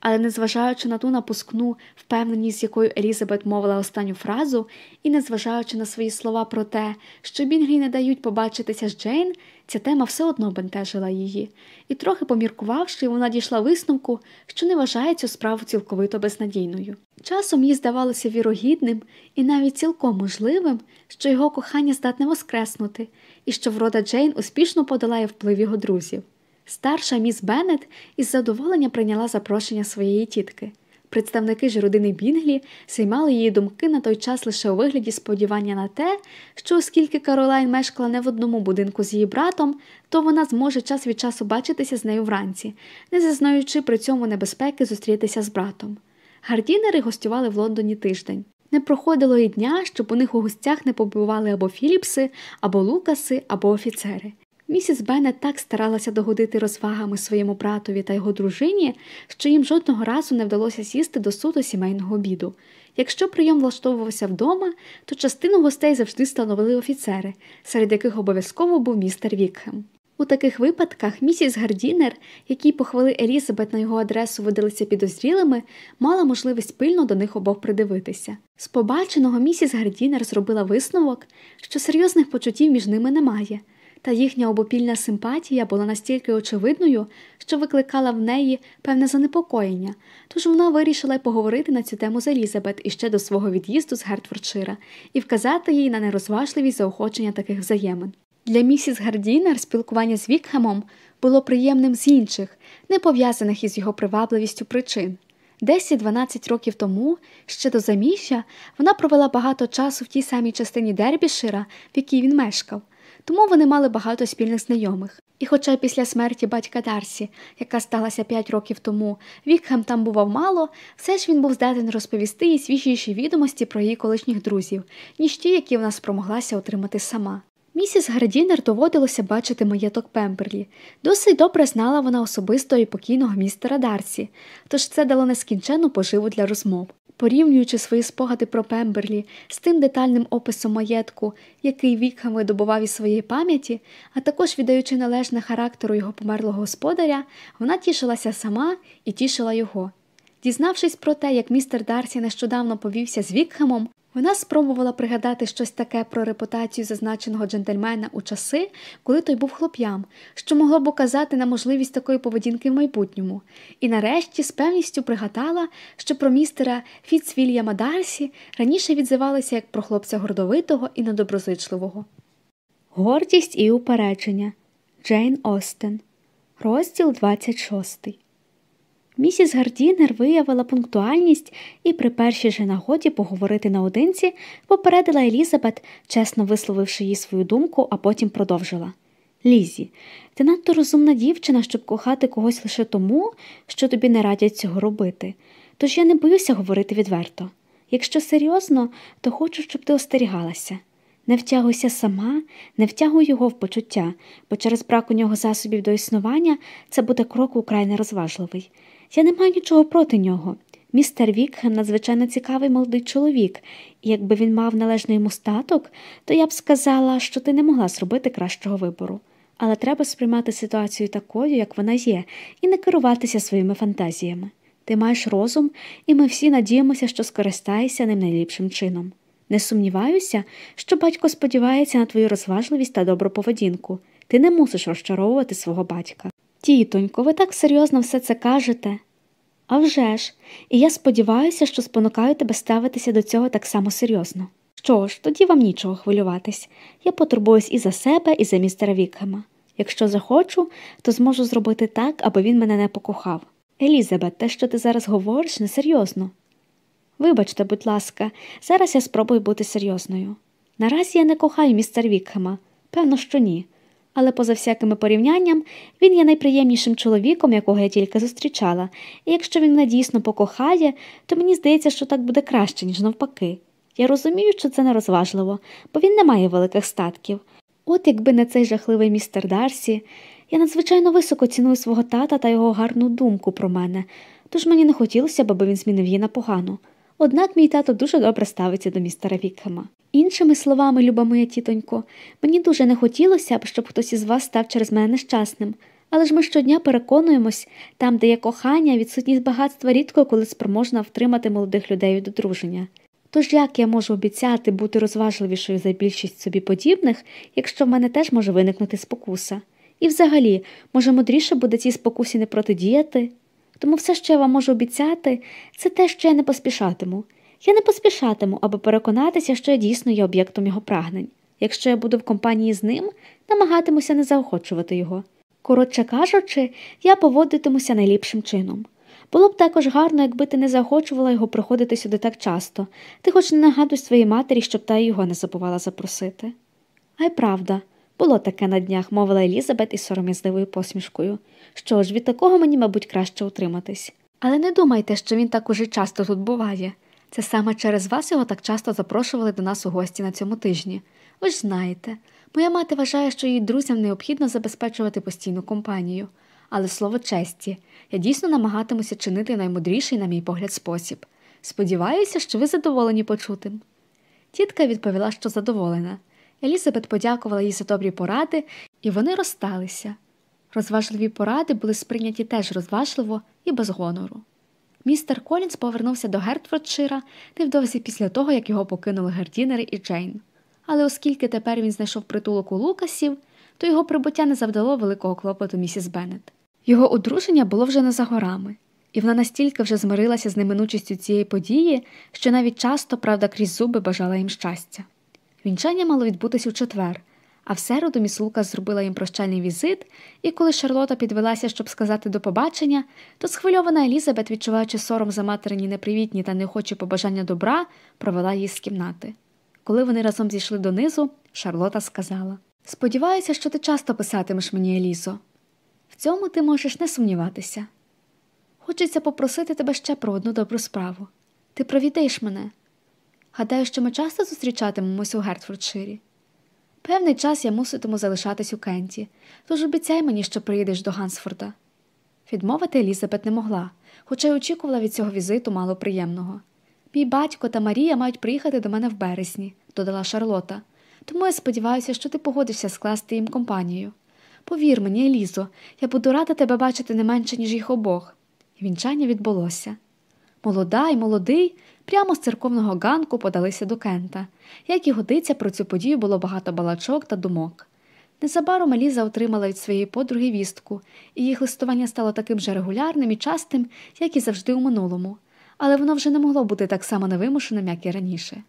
Але, незважаючи на ту напускну впевненість, з якою Елізабет мовила останню фразу, і незважаючи на свої слова про те, що Бінглі не дають побачитися з Джейн, ця тема все одно бентежила її, і, трохи поміркувавши, вона дійшла висновку, що не вважає цю справу цілковито безнадійною. Часом їй здавалося вірогідним і навіть цілком можливим, що його кохання здатне воскреснути, і що врода Джейн успішно подолає вплив його друзів. Старша міс Беннет із задоволення прийняла запрошення своєї тітки. Представники ж родини Бінглі займали її думки на той час лише у вигляді сподівання на те, що оскільки Каролайн мешкала не в одному будинку з її братом, то вона зможе час від часу бачитися з нею вранці, не зазнаючи при цьому небезпеки зустрітися з братом. Гардінери гостювали в Лондоні тиждень. Не проходило і дня, щоб у них у гостях не побували або Філіпси, або Лукаси, або офіцери. Місіс Беннет так старалася догодити розвагами своєму братові та його дружині, що їм жодного разу не вдалося сісти до суду сімейного обіду. Якщо прийом влаштовувався вдома, то частину гостей завжди становили офіцери, серед яких обов'язково був містер Вікхем. У таких випадках місіс Гардінер, якій похвали Елізабет на його адресу видалися підозрілими, мала можливість пильно до них обох придивитися. З побаченого місіс Гардінер зробила висновок, що серйозних почуттів між ними немає та їхня обопільна симпатія була настільки очевидною, що викликала в неї певне занепокоєння, тож вона вирішила поговорити на цю тему з Елізабет іще до свого від'їзду з Гертфордшира і вказати їй на нерозважливість заохочення таких взаємин. Для місіс Гардінер спілкування з Вікхемом було приємним з інших, не пов'язаних із його привабливістю причин. 10-12 років тому, ще до заміжжя, вона провела багато часу в тій самій частині Дербішира, в якій він мешкав тому вони мали багато спільних знайомих. І хоча після смерті батька Дарсі, яка сталася п'ять років тому, Вікхем там бував мало, все ж він був здатен розповісти їй свіжіші відомості про її колишніх друзів, ніж ті, які вона спромоглася отримати сама. Місіс Гардінер доводилося бачити маєток Пемберлі. Досить добре знала вона особисто і покійного містера Дарсі, тож це дало нескінченну поживу для розмов. Порівнюючи свої спогади про Пемберлі з тим детальним описом маєтку, який Вікхам видобував із своєї пам'яті, а також віддаючи належне характеру його померлого господаря, вона тішилася сама і тішила його. Дізнавшись про те, як містер Дарсі нещодавно повівся з Вікхемом, вона спробувала пригадати щось таке про репутацію зазначеного джентльмена у часи, коли той був хлоп'ям, що могло б указати на можливість такої поведінки в майбутньому, і нарешті з певністю пригадала, що про містера Фіцвільяма Дарсі раніше відзивалися як про хлопця гордовитого і недоброзичливого. Гордість і упередження. Джейн Остен, розділ 26 Місіс Гардінер виявила пунктуальність і при першій же нагоді поговорити наодинці попередила Елізабет, чесно висловивши їй свою думку, а потім продовжила. Лізі, ти надто розумна дівчина, щоб кохати когось лише тому, що тобі не радять цього робити. Тож я не боюся говорити відверто. Якщо серйозно, то хочу, щоб ти остерігалася. Не втягуйся сама, не втягуй його в почуття, бо через брак у нього засобів до існування це буде крок украй нерозважливий. Я не маю нічого проти нього. Містер Вікхем надзвичайно цікавий молодий чоловік, і якби він мав належний йому статок, то я б сказала, що ти не могла зробити кращого вибору. Але треба сприймати ситуацію такою, як вона є, і не керуватися своїми фантазіями. Ти маєш розум, і ми всі надіємося, що скористаєшся ним найліпшим чином. Не сумніваюся, що батько сподівається на твою розважливість та добру поведінку. Ти не мусиш розчаровувати свого батька. Тітонько, ви так серйозно все це кажете. «А вже ж, і я сподіваюся, що спонукаю тебе ставитися до цього так само серйозно. Що ж, тоді вам нічого хвилюватись. Я потурбуюсь і за себе, і за містера Вікхема. Якщо захочу, то зможу зробити так, аби він мене не покохав. Елізабет, те, що ти зараз говориш, несерйозно. Вибачте, будь ласка, зараз я спробую бути серйозною. Наразі я не кохаю містер Вікхема. Певно, що ні але поза всякими порівнянням він є найприємнішим чоловіком, якого я тільки зустрічала, і якщо він мене дійсно покохає, то мені здається, що так буде краще, ніж навпаки. Я розумію, що це нерозважливо, бо він не має великих статків. От якби не цей жахливий містер Дарсі, я надзвичайно високо ціную свого тата та його гарну думку про мене, тож мені не хотілося б, аби він змінив її на погану. Однак мій тато дуже добре ставиться до містера Вікхема. Іншими словами, люба моя тітонько, мені дуже не хотілося б, щоб хтось із вас став через мене нещасним, але ж ми щодня переконуємось, там, де є кохання, відсутність багатства рідко коли спроможна втримати молодих людей від одруження. Тож як я можу обіцяти бути розважливішою за більшість собі подібних, якщо в мене теж може виникнути спокуса? І взагалі, може, мудріше буде цій спокусі не протидіяти? Тому все, що я вам можу обіцяти, це те, що я не поспішатиму. Я не поспішатиму, аби переконатися, що я дійсно є об'єктом його прагнень. Якщо я буду в компанії з ним, намагатимуся не заохочувати його. Коротше кажучи, я поводитимуся найліпшим чином. Було б також гарно, якби ти не заохочувала його приходити сюди так часто, ти хоч не нагадуй своїй матері, щоб та його не забувала запросити. А й правда, було таке на днях, мовила Елізабет із сором'язливою посмішкою. Що ж, від такого мені, мабуть, краще утриматись. Але не думайте, що він так уже часто тут буває. Це саме через вас його так часто запрошували до нас у гості на цьому тижні. Ви ж знаєте, моя мати вважає, що її друзям необхідно забезпечувати постійну компанію. Але слово честі, я дійсно намагатимуся чинити наймудріший, на мій погляд, спосіб. Сподіваюся, що ви задоволені почутим. Тітка відповіла, що задоволена. Елізабет подякувала їй за добрі поради, і вони розсталися. Розважливі поради були сприйняті теж розважливо і без гонору. Містер Колінс повернувся до Гертфордшира невдовзі після того, як його покинули Гердінери і Джейн. Але оскільки тепер він знайшов притулок у Лукасів, то його прибуття не завдало великого клопоту місіс Беннет. Його одруження було вже не за горами, і вона настільки вже змирилася з неминучістю цієї події, що навіть часто, правда, крізь зуби бажала їм щастя. Вінчання мало відбутись у четвер, а в середу міс Лукас зробила їм прощальний візит, і коли Шарлота підвелася, щоб сказати до побачення, то схвильована Елізабет, відчуваючи сором за материні непривітні та неохочі побажання добра, провела її з кімнати. Коли вони разом зійшли донизу, Шарлота сказала Сподіваюся, що ти часто писатимеш мені, Елізо. В цьому ти можеш не сумніватися. Хочеться попросити тебе ще про одну добру справу. Ти провідаєш мене. Гадаю, що ми часто зустрічатимемось у Гертфордширі. Певний час я муситиму залишатись у Кенті, тож обіцяй мені, що приїдеш до Гансфорда. Відмовити Елізабет не могла, хоча й очікувала від цього візиту мало приємного. Мій батько та Марія мають приїхати до мене в березні, додала Шарлота, тому я сподіваюся, що ти погодишся скласти їм компанію. Повір мені, Елізо, я буду рада тебе бачити не менше, ніж їх обох. І вінчання відбулося. Молода і молодий прямо з церковного ганку подалися до Кента. Як і годиться, про цю подію було багато балачок та думок. Незабаром Еліза отримала від своєї подруги вістку, і їх листування стало таким же регулярним і частим, як і завжди у минулому, але воно вже не могло бути так само невимушеним, як і раніше.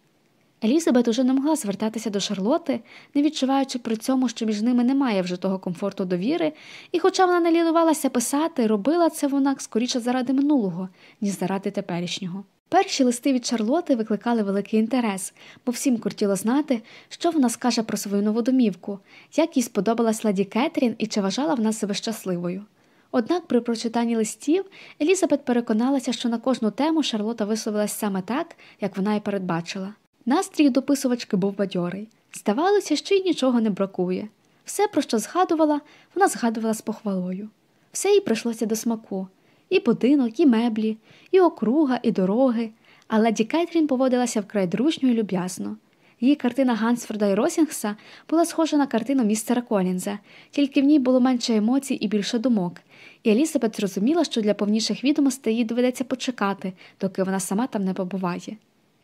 Елізабет уже не могла звертатися до Шарлоти, не відчуваючи при цьому, що між ними немає вже того комфорту довіри, і, хоча вона не лінувалася писати, робила це вона скоріше заради минулого, ніж заради теперішнього. Перші листи від Шарлоти викликали великий інтерес, бо всім кортіло знати, що вона скаже про свою нову домівку, як їй сподобалась ладі Кетрін і чи вважала вона себе щасливою. Однак при прочитанні листів Елізабет переконалася, що на кожну тему Шарлота висловилась саме так, як вона і передбачила. Настрій дописувачки був бадьорий. Здавалося, що й нічого не бракує. Все, про що згадувала, вона згадувала з похвалою. Все їй прийшлося до смаку і будинок, і меблі, і округа, і дороги, а леді Кетрін поводилася вкрай дружньо і люб'язно. Її картина Гансфорда і Росінгса була схожа на картину містера Колінза, тільки в ній було менше емоцій і більше думок, і Елізабет зрозуміла, що для повніших відомостей їй доведеться почекати, доки вона сама там не побуває.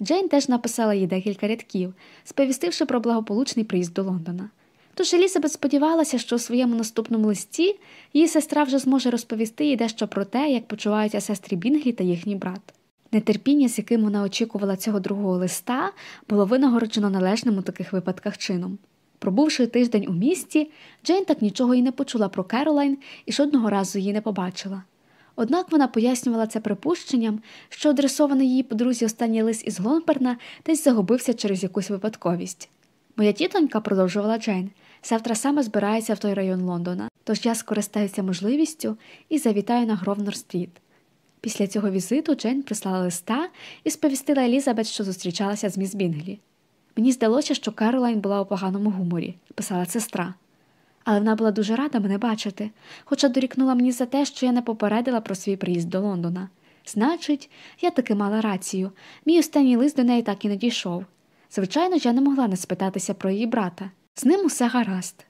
Джейн теж написала їй декілька рядків, сповістивши про благополучний приїзд до Лондона. Тож Елізабет сподівалася, що у своєму наступному листі її сестра вже зможе розповісти їй дещо про те, як почуваються сестри Бінглі та їхній брат. Нетерпіння, з яким вона очікувала цього другого листа, було винагороджено належним у таких випадках чином. Пробувши тиждень у місті, Джейн так нічого й не почула про Керолайн і жодного разу її не побачила. Однак вона пояснювала це припущенням, що адресований її подрузі останній лист із Глонперна десь загубився через якусь випадковість. Моя тітонька, продовжувала Джейн, Завтра саме збирається в той район Лондона, тож я скористаюся можливістю і завітаю на Гровнор-стріт. Після цього візиту Джейн прислала листа і сповістила Елізабет, що зустрічалася з міс Бінглі. Мені здалося, що Каролайн була у поганому гуморі, писала сестра. Але вона була дуже рада мене бачити, хоча дорікнула мені за те, що я не попередила про свій приїзд до Лондона. Значить, я таки мала рацію. Мій останній лист до неї так і не дійшов. Звичайно я не могла не спитатися про її брата. З ним усе гаразд.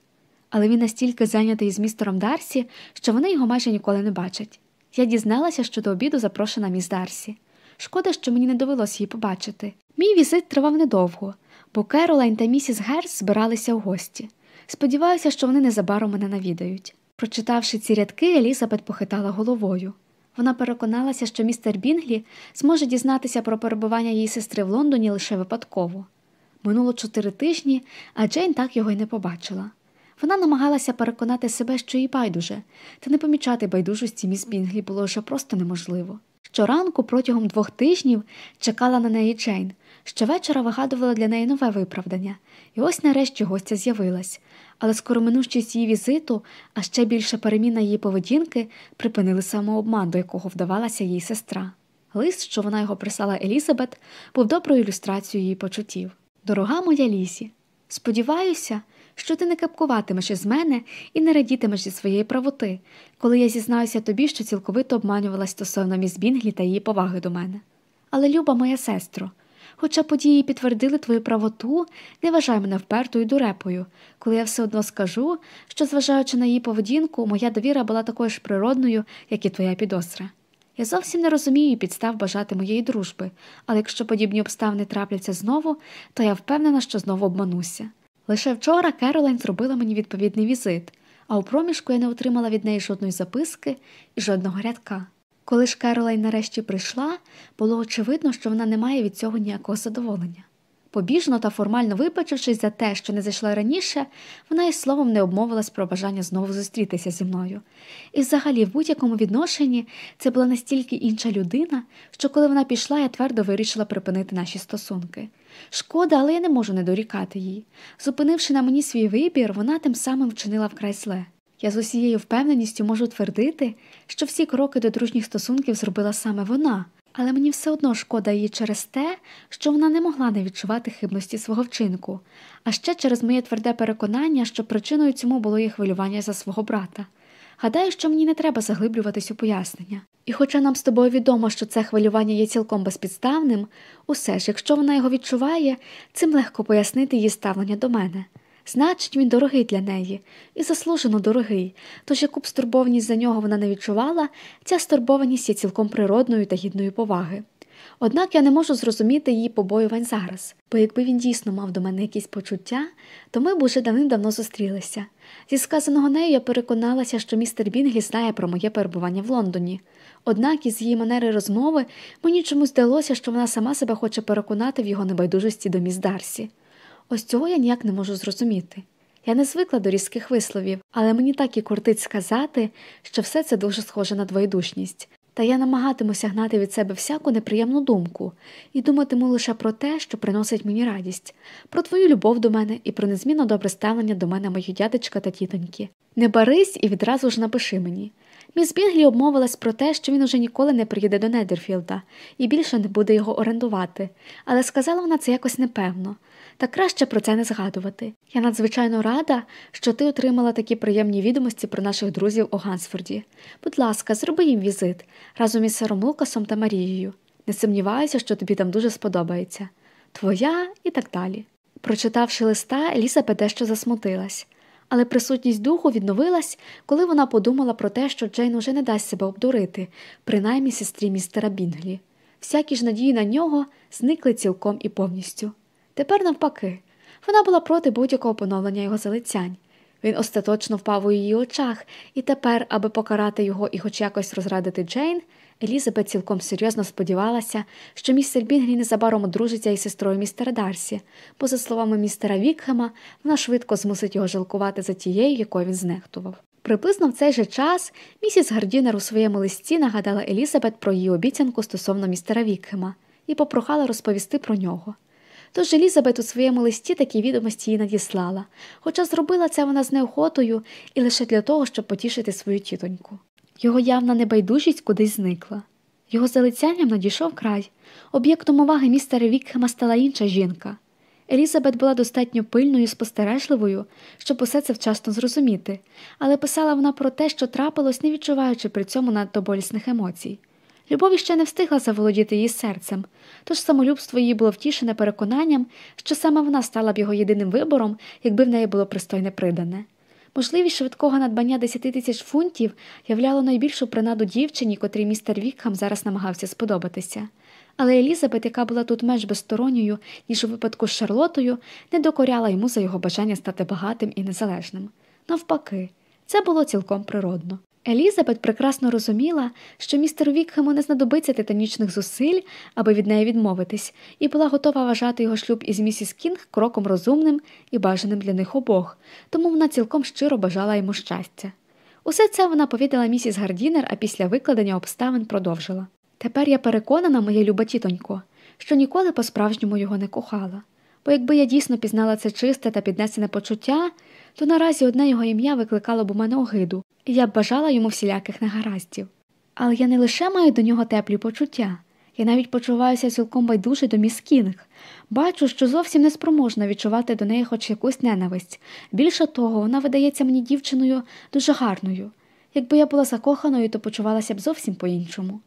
Але він настільки зайнятий з містером Дарсі, що вони його майже ніколи не бачать. Я дізналася, що до обіду запрошена міс Дарсі. Шкода, що мені не довелося її побачити. Мій візит тривав недовго, бо Керолайн та місіс Герс збиралися у гості. Сподіваюся, що вони незабаром мене навідають. Прочитавши ці рядки, Елізабет похитала головою. Вона переконалася, що містер Бінглі зможе дізнатися про перебування її сестри в Лондоні лише випадково. Минуло чотири тижні, а Джейн так його й не побачила. Вона намагалася переконати себе, що їй байдуже, та не помічати байдужості міс Бінглі було вже просто неможливо. Щоранку протягом двох тижнів чекала на неї Джейн, щовечора вигадувала для неї нове виправдання, і ось нарешті гостя з'явилась, але скороминущість її візиту, а ще більше переміна її поведінки припинили самообман, до якого вдавалася її сестра. Лист, що вона його прислала Елізабет, був доброю ілюстрацією її почуттів. Дорога моя лісі, сподіваюся, що ти не капкуватимеш із мене і не радітимеш зі своєї правоти, коли я зізнаюся тобі, що цілковито обманювалась стосовно міс Бінглі та її поваги до мене. Але, люба моя сестро, хоча події підтвердили твою правоту, не вважай мене впертою дурепою, коли я все одно скажу, що, зважаючи на її поведінку, моя довіра була такою ж природною, як і твоя підозра. Я зовсім не розумію підстав бажати моєї дружби, але якщо подібні обставини трапляться знову, то я впевнена, що знову обмануся. Лише вчора Керолайн зробила мені відповідний візит, а у проміжку я не отримала від неї жодної записки і жодного рядка. Коли ж Керолайн нарешті прийшла, було очевидно, що вона не має від цього ніякого задоволення. Побіжно та формально вибачившись за те, що не зайшла раніше, вона й словом не обмовилась про бажання знову зустрітися зі мною. І взагалі, в будь-якому відношенні, це була настільки інша людина, що коли вона пішла, я твердо вирішила припинити наші стосунки. Шкода, але я не можу не дорікати їй. Зупинивши на мені свій вибір, вона тим самим вчинила вкрай зле. Я з усією впевненістю можу твердити, що всі кроки до дружніх стосунків зробила саме вона, але мені все одно шкода її через те, що вона не могла не відчувати хибності свого вчинку, а ще через моє тверде переконання, що причиною цьому було її хвилювання за свого брата. Гадаю, що мені не треба заглиблюватись у пояснення. І хоча нам з тобою відомо, що це хвилювання є цілком безпідставним, усе ж, якщо вона його відчуває, цим легко пояснити її ставлення до мене. Значить, він дорогий для неї і заслужено дорогий, тож яку б стурбованість за нього вона не відчувала, ця стурбованість є цілком природною та гідною поваги. Однак я не можу зрозуміти її побоювань зараз, бо якби він дійсно мав до мене якісь почуття, то ми б уже давним-давно зустрілися. Зі сказаного нею я переконалася, що містер Бінглі знає про моє перебування в Лондоні. Однак із її манери розмови мені чомусь здалося, що вона сама себе хоче переконати в його небайдужості до міс Дарсі. Ось цього я ніяк не можу зрозуміти. Я не звикла до різких висловів, але мені так і кортить сказати, що все це дуже схоже на двоєдушність. Та я намагатимуся гнати від себе всяку неприємну думку і думатиму лише про те, що приносить мені радість, про твою любов до мене і про незмінно добре ставлення до мене мої дядечка та тітоньки. Не барись і відразу ж напиши мені. Міс Бінглі обмовилась про те, що він уже ніколи не приїде до Недерфілда і більше не буде його орендувати, але сказала вона це якось непевно, та краще про це не згадувати. Я надзвичайно рада, що ти отримала такі приємні відомості про наших друзів у Гансфорді. Будь ласка, зроби їм візит разом із Саром Лукасом та Марією. Не сумніваюся, що тобі там дуже сподобається. Твоя і так далі. Прочитавши листа, Елізабет дещо засмутилась але присутність духу відновилась, коли вона подумала про те, що Джейн уже не дасть себе обдурити, принаймні сестрі містера Бінглі. Всякі ж надії на нього зникли цілком і повністю. Тепер, навпаки, вона була проти будь-якого поновлення його залицянь. Він остаточно впав у її очах, і тепер, аби покарати його і хоч якось розрадити Джейн, Елізабет цілком серйозно сподівалася, що містер Бінглі незабаром одружиться із сестрою містера Дарсі, бо, за словами містера Вікхема, вона швидко змусить його жалкувати за тією, якою він знехтував. Приблизно в цей же час місіс Гардінер у своєму листі нагадала Елізабет про її обіцянку стосовно містера Вікхема і попрохала розповісти про нього. Тож Елізабет у своєму листі такі відомості їй надіслала, хоча зробила це вона з неохотою і лише для того, щоб потішити свою тітоньку. Його явна небайдужість кудись зникла. Його залицянням надійшов край. Об'єктом уваги містера Вікхема стала інша жінка. Елізабет була достатньо пильною і спостережливою, щоб усе це вчасно зрозуміти, але писала вона про те, що трапилось, не відчуваючи при цьому надто болісних емоцій. Любов ще не встигла заволодіти її серцем, тож самолюбство її було втішене переконанням, що саме вона стала б його єдиним вибором, якби в неї було пристойне придане. Можливість швидкого надбання 10 тисяч фунтів являло найбільшу принаду дівчині, котрій містер Вікхам зараз намагався сподобатися. Але Елізабет, яка була тут менш безсторонньою, ніж у випадку з Шарлотою, не докоряла йому за його бажання стати багатим і незалежним. Навпаки, це було цілком природно. Елізабет прекрасно розуміла, що містеру Вікхему не знадобиться титанічних зусиль, аби від неї відмовитись, і була готова вважати його шлюб із місіс Кінг кроком розумним і бажаним для них обох, тому вона цілком щиро бажала йому щастя. Усе це вона повідала місіс Гардінер, а після викладення обставин продовжила. Тепер я переконана, моя люба тітонько, що ніколи по-справжньому його не кохала, бо якби я дійсно пізнала це чисте та піднесене почуття, то наразі одне його ім'я викликало б у мене огиду, і я б бажала йому всіляких негараздів. Але я не лише маю до нього теплі почуття, я навіть почуваюся цілком байдуже до міс. Бачу, що зовсім неспроможна відчувати до неї хоч якусь ненависть. Більше того, вона видається мені дівчиною дуже гарною. Якби я була закоханою, то почувалася б зовсім по іншому.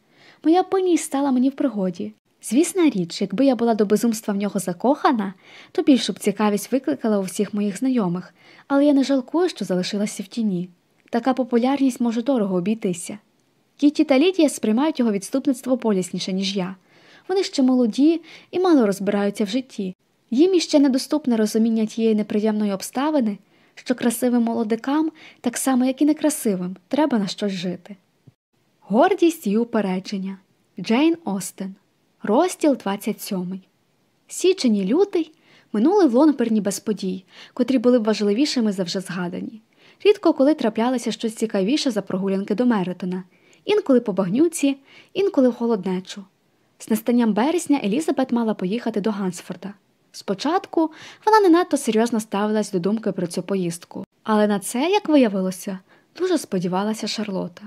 Моя пильність стала мені в пригоді. Звісна річ, якби я була до безумства в нього закохана, то більшу б цікавість викликала у всіх моїх знайомих, але я не жалкую, що залишилася в тіні. Така популярність може дорого обійтися. Кіті та Лідія сприймають його відступництво болісніше, ніж я. Вони ще молоді і мало розбираються в житті. Їм іще недоступне розуміння тієї неприємної обставини, що красивим молодикам, так само, як і некрасивим, треба на щось жити. Гордість і упередження Джейн Остен. Розділ 27. Січень і лютий минули в Лонперні без подій, котрі були б важливішими за вже згадані. Рідко коли траплялося щось цікавіше за прогулянки до Меритона, інколи по багнюці, інколи в холоднечу. З настанням березня Елізабет мала поїхати до Гансфорда. Спочатку вона не надто серйозно ставилась до думки про цю поїздку, але на це, як виявилося, дуже сподівалася Шарлота.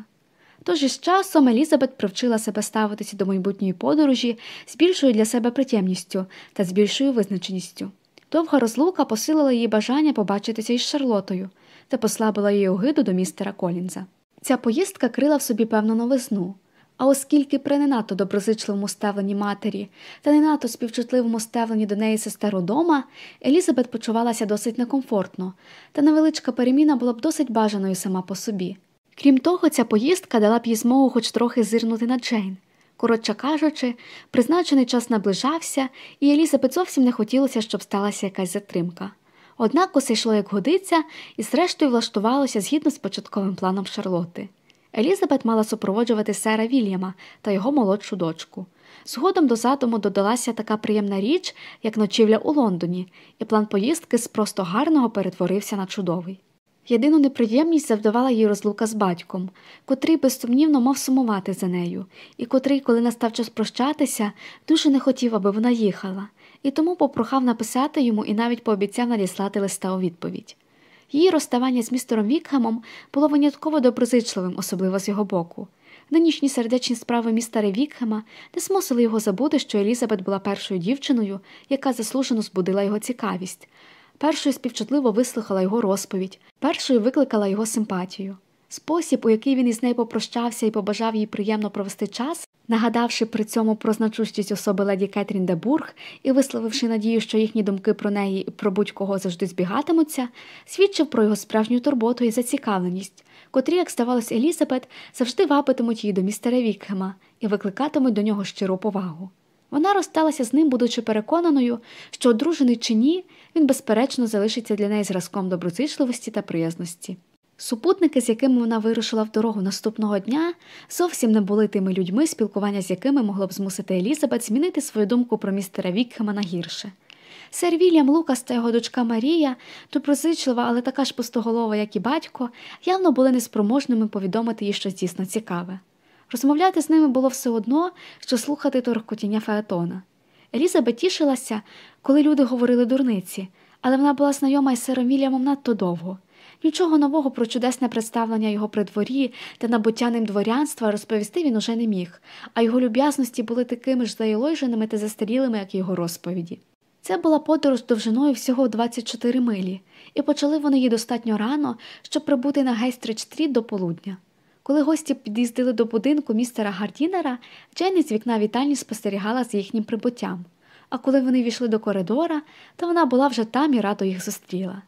Тож із часом Елізабет привчила себе ставитися до майбутньої подорожі з більшою для себе притємністю та з більшою визначеністю. Довга розлука посилила її бажання побачитися із Шарлотою та послабила її огиду до містера Колінза. Ця поїздка крила в собі певну новизну. А оскільки при не надто доброзичливому ставленні матері та не надто співчутливому ставленні до неї сестер удома, Елізабет почувалася досить некомфортно, та невеличка переміна була б досить бажаною сама по собі. Крім того, ця поїздка дала б їй змогу хоч трохи зирнути на Джейн. Коротше кажучи, призначений час наближався, і Елізабет зовсім не хотілося, щоб сталася якась затримка. Однак усе йшло як годиться, і зрештою влаштувалося згідно з початковим планом Шарлоти. Елізабет мала супроводжувати сера Вільяма та його молодшу дочку. Згодом до задуму додалася така приємна річ, як ночівля у Лондоні, і план поїздки з просто гарного перетворився на чудовий. Єдину неприємність завдавала їй розлука з батьком, котрий безсумнівно мав сумувати за нею, і котрий, коли настав час прощатися, дуже не хотів, аби вона їхала, і тому попрохав написати йому і навіть пообіцяв надіслати листа у відповідь. Її розставання з містером Вікхемом було винятково доброзичливим, особливо з його боку. Нинішні сердечні справи містера Вікхема не змусили його забути, що Елізабет була першою дівчиною, яка заслужено збудила його цікавість, першою співчутливо вислухала його розповідь, першою викликала його симпатію. Спосіб, у який він із нею попрощався і побажав їй приємно провести час, нагадавши при цьому про значущість особи леді Кетрін де Бург і висловивши надію, що їхні думки про неї і про будь-кого завжди збігатимуться, свідчив про його справжню турботу і зацікавленість, котрі, як здавалось, Елізабет, завжди вапитимуть її до містера Вікхема і викликатимуть до нього щиру повагу. Вона розсталася з ним, будучи переконаною, що одружений чи ні, він, безперечно, залишиться для неї зразком доброзичливості та приязності. Супутники, з якими вона вирушила в дорогу наступного дня, зовсім не були тими людьми, спілкування з якими могло б змусити Елізабет змінити свою думку про містера Вікхема на гірше. Сер Вільям Лукас та його дочка Марія, доброзичлива, але така ж пустоголова, як і батько, явно були неспроможними повідомити їй щось дійсно цікаве. Розмовляти з ними було все одно, що слухати торкотіння Феетона. Елізабет тішилася, коли люди говорили дурниці, але вона була знайома із сером Вільямом надто довго. Нічого нового про чудесне представлення його при дворі та набуття ним дворянства розповісти він уже не міг, а його люб'язності були такими ж заєлойженими та застарілими, як і його розповіді. Це була подорож довжиною всього 24 милі, і почали вони її достатньо рано, щоб прибути на Гейстрич стріт до полудня. Коли гості під'їздили до будинку містера Гардінера, Джейн з вікна вітальні спостерігала за їхнім прибуттям. А коли вони війшли до коридора, то вона була вже там і радо їх зустріла.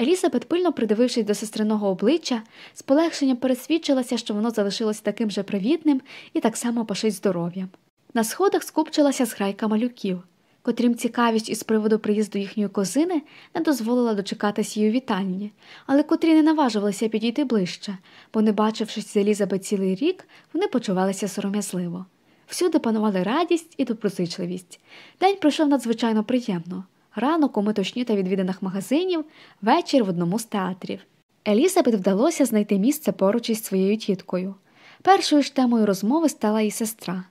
Елізабет, пильно придивившись до сестриного обличчя, з полегшенням пересвідчилася, що воно залишилось таким же привітним і так само пошить здоров'ям. На сходах скупчилася зграйка малюків, котрім цікавість із приводу приїзду їхньої козини не дозволила дочекатись її вітальні, але котрі не наважувалися підійти ближче, бо, не бачившись з Елізабет цілий рік, вони почувалися сором'язливо. Всюди панували радість і доброзичливість. День пройшов надзвичайно приємно. Ранок у метушні та відвіданих магазинів, вечір в одному з театрів. Елізабет вдалося знайти місце поруч із своєю тіткою. Першою ж темою розмови стала її сестра.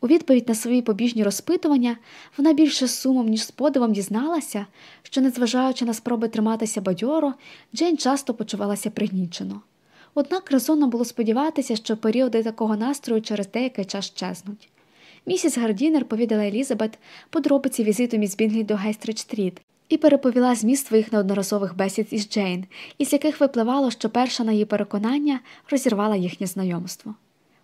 У відповідь на свої побіжні розпитування вона більше сумом, ніж з подивом дізналася, що, незважаючи на спроби триматися бадьоро, Джейн часто почувалася пригнічено. Однак резонно було сподіватися, що періоди такого настрою через деякий час щезнуть. Місіс Гардінер повідала Елізабет подробиці візиту міс Бінглі до Грейсчерч Стріт і переповіла зміст своїх неодноразових бесід із Джейн, із яких випливало, що перша на її переконання розірвала їхнє знайомство.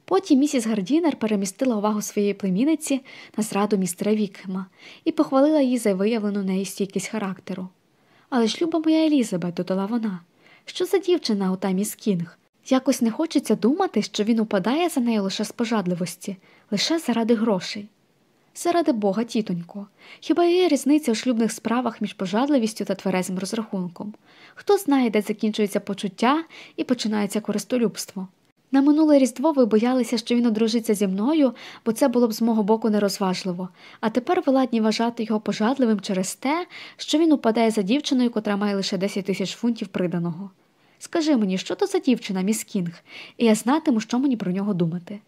Потім місіс Гардінер перемістила увагу своєї племінниці на зраду містера Вікхема і похвалила її за виявлену нею стійкість характеру. Але ж люба моя Елізабет, додала вона, що за дівчина у міс Кінг? Якось не хочеться думати, що він упадає за нею лише з пожадливості, лише заради грошей. Заради Бога, тітонько, хіба є різниця у шлюбних справах між пожадливістю та тверезим розрахунком? Хто знає, де закінчується почуття і починається користолюбство? На минуле різдво ви боялися, що він одружиться зі мною, бо це було б з мого боку нерозважливо, а тепер ви ладні вважати його пожадливим через те, що він упадає за дівчиною, котра має лише 10 тисяч фунтів приданого. Скажи мені, що то за дівчина, міс Кінг, і я знатиму, що мені про нього думати.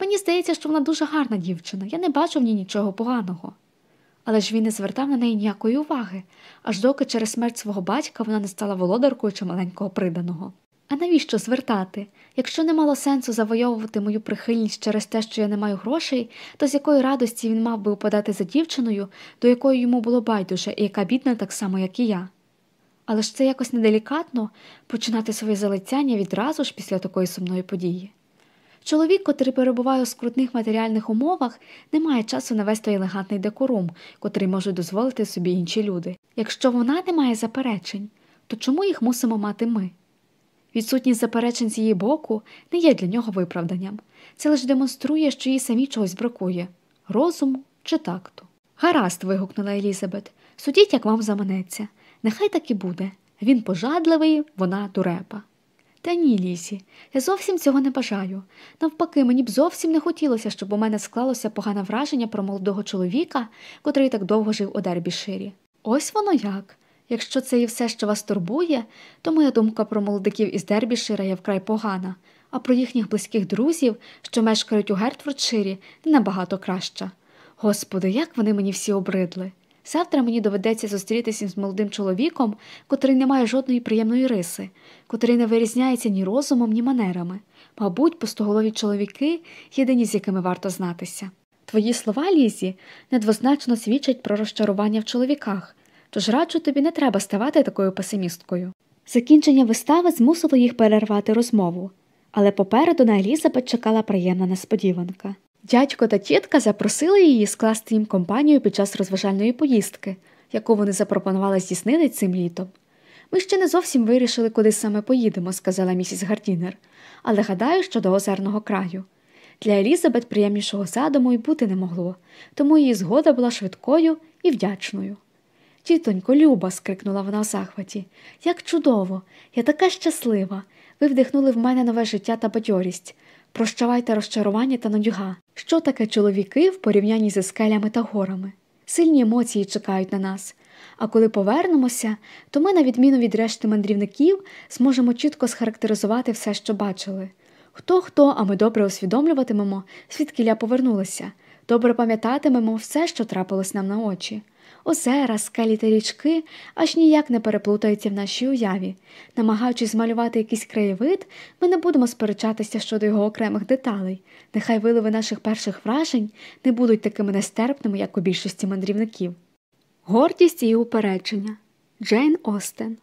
Мені здається, що вона дуже гарна дівчина, я не бачу в ній нічого поганого. Але ж він не звертав на неї ніякої уваги, аж доки через смерть свого батька вона не стала володаркою чи маленького приданого. А навіщо звертати? Якщо не мало сенсу завойовувати мою прихильність через те, що я не маю грошей, то з якої радості він мав би упадати за дівчиною, до якої йому було байдуже і яка бідна так само, як і я. Але ж це якось неделікатно починати своє залицяння відразу ж після такої сумної події. Чоловік, котрий перебуває у скрутних матеріальних умовах, не має часу навести елегантний декорум, котрий можуть дозволити собі інші люди. Якщо вона не має заперечень, то чому їх мусимо мати ми? Відсутність заперечень з її боку не є для нього виправданням. Це лише демонструє, що їй самі чогось бракує розуму чи такту. Гаразд. вигукнула Елізабет. Судіть, як вам заманеться. Нехай так і буде. Він пожадливий, вона дурепа. Та ні, Лісі, я зовсім цього не бажаю. Навпаки, мені б зовсім не хотілося, щоб у мене склалося погане враження про молодого чоловіка, котрий так довго жив у Дербіширі. Ось воно як. Якщо це і все, що вас турбує, то моя думка про молодиків із Дербішира є вкрай погана, а про їхніх близьких друзів, що мешкають у Гертфордширі, набагато краща. Господи, як вони мені всі обридли. Завтра мені доведеться зустрітися з молодим чоловіком, котрий не має жодної приємної риси, котрий не вирізняється ні розумом, ні манерами. Мабуть, пустоголові чоловіки єдині, з якими варто знатися. Твої слова, Лізі, недвозначно свідчать про розчарування в чоловіках, тож раджу тобі не треба ставати такою песимісткою. Закінчення вистави змусило їх перервати розмову, але попереду на Елізабет чекала приємна несподіванка. Дядько та тітка запросили її скласти їм компанію під час розважальної поїздки, яку вони запропонували здійснити цим літом. Ми ще не зовсім вирішили, куди саме поїдемо, сказала місіс Гардінер, але гадаю, що до озерного краю. Для Елізабет приємнішого задуму й бути не могло, тому її згода була швидкою і вдячною. Тітонько, Люба, скрикнула вона в захваті, як чудово, я така щаслива. Ви вдихнули в мене нове життя та бадьорість. Прощавайте розчарування та нудьга. Що таке чоловіки в порівнянні зі скелями та горами? Сильні емоції чекають на нас. А коли повернемося, то ми, на відміну від решти мандрівників, зможемо чітко схарактеризувати все, що бачили. Хто хто, а ми добре усвідомлюватимемо, звідки повернулися, Добре пам'ятатимемо все, що трапилось нам на очі. Озера, скелі та річки аж ніяк не переплутаються в нашій уяві. Намагаючись змалювати якийсь краєвид, ми не будемо сперечатися щодо його окремих деталей. Нехай виливи наших перших вражень не будуть такими нестерпними, як у більшості мандрівників. Гордість і упередження Джейн Остен.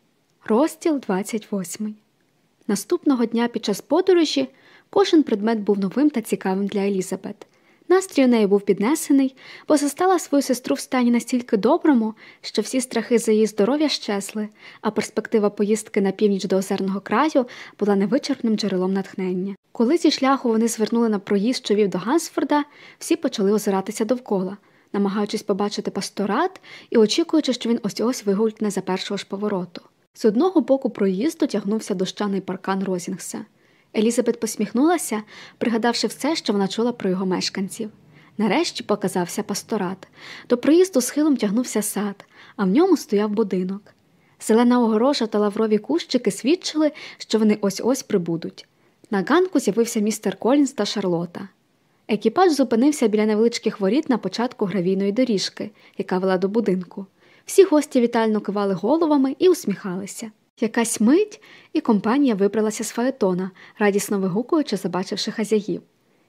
Розділ 28. Наступного дня під час подорожі кожен предмет був новим та цікавим для Елізабет. Настрій у неї був піднесений, бо застала свою сестру в стані настільки доброму, що всі страхи за її здоров'я щезли, а перспектива поїздки на північ до озерного краю була невичерпним джерелом натхнення. Коли зі шляху вони звернули на проїзд, що вів до Гансфорда, всі почали озиратися довкола, намагаючись побачити пасторат і очікуючи, що він ось ось вигулькне за першого ж повороту. З одного боку проїзду тягнувся дощаний паркан Розінгса. Елізабет посміхнулася, пригадавши все, що вона чула про його мешканців. Нарешті показався пасторат. До приїзду схилом тягнувся сад, а в ньому стояв будинок. Зелена огорожа та лаврові кущики свідчили, що вони ось ось прибудуть. На ганку з'явився містер Колінс та Шарлота. Екіпаж зупинився біля невеличких воріт на початку гравійної доріжки, яка вела до будинку. Всі гості вітально кивали головами і усміхалися. Якась мить, і компанія вибралася з фаетона, радісно вигукуючи, забачивши хазяїв.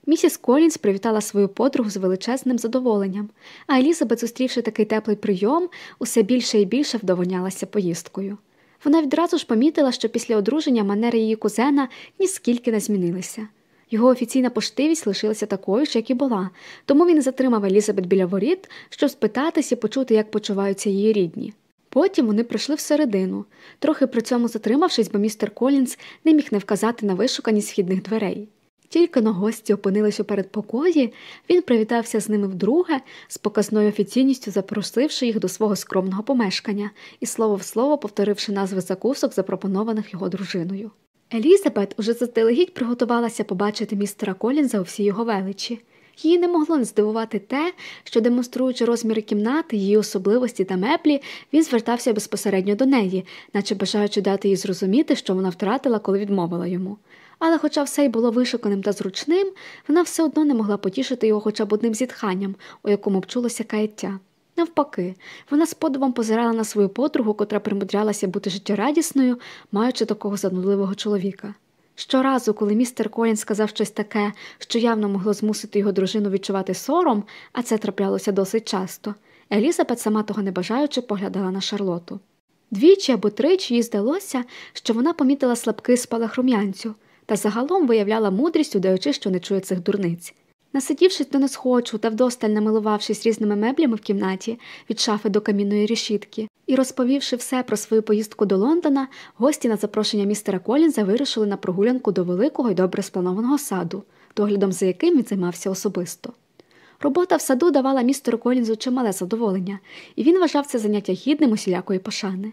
Місіс Колінс привітала свою подругу з величезним задоволенням, а Елізабет, зустрівши такий теплий прийом, усе більше і більше вдовольнялася поїздкою. Вона відразу ж помітила, що після одруження манери її кузена ніскільки не змінилися. Його офіційна поштивість лишилася такою ж, як і була, тому він затримав Елізабет біля воріт, щоб спитатись і почути, як почуваються її рідні. Потім вони прийшли всередину, трохи при цьому затримавшись, бо містер Колінс не міг не вказати на вишуканість східних дверей. Тільки на гості опинились у передпокої, він привітався з ними вдруге, з показною офіційністю запросивши їх до свого скромного помешкання і слово в слово повторивши назви закусок, запропонованих його дружиною. Елізабет уже заздалегідь приготувалася побачити містера Колінза у всій його величі. Її не могло не здивувати те, що, демонструючи розміри кімнати, її особливості та меблі, він звертався безпосередньо до неї, наче бажаючи дати їй зрозуміти, що вона втратила, коли відмовила йому. Але, хоча все й було вишуканим та зручним, вона все одно не могла потішити його хоча б одним зітханням, у якому вчулося каяття. Навпаки, вона з подивом позирала на свою подругу, котра примудрялася бути життєрадісною, маючи такого занудливого чоловіка. Щоразу, коли містер Колін сказав щось таке, що явно могло змусити його дружину відчувати сором, а це траплялося досить часто, Елізабет, сама того не бажаючи, поглядала на Шарлоту. Двічі або тричі їй здалося, що вона помітила слабкий спалах рум'янцю, та загалом виявляла мудрість, удаючи, що не чує цих дурниць. Насидівшись до несхочу та вдосталь намилувавшись різними меблями в кімнаті від шафи до камінної решітки, і розповівши все про свою поїздку до Лондона, гості на запрошення містера Колінза вирушили на прогулянку до великого і добре спланованого саду, доглядом за яким він займався особисто. Робота в саду давала містеру Колінзу чимале задоволення, і він вважав це заняття гідним усілякої пошани.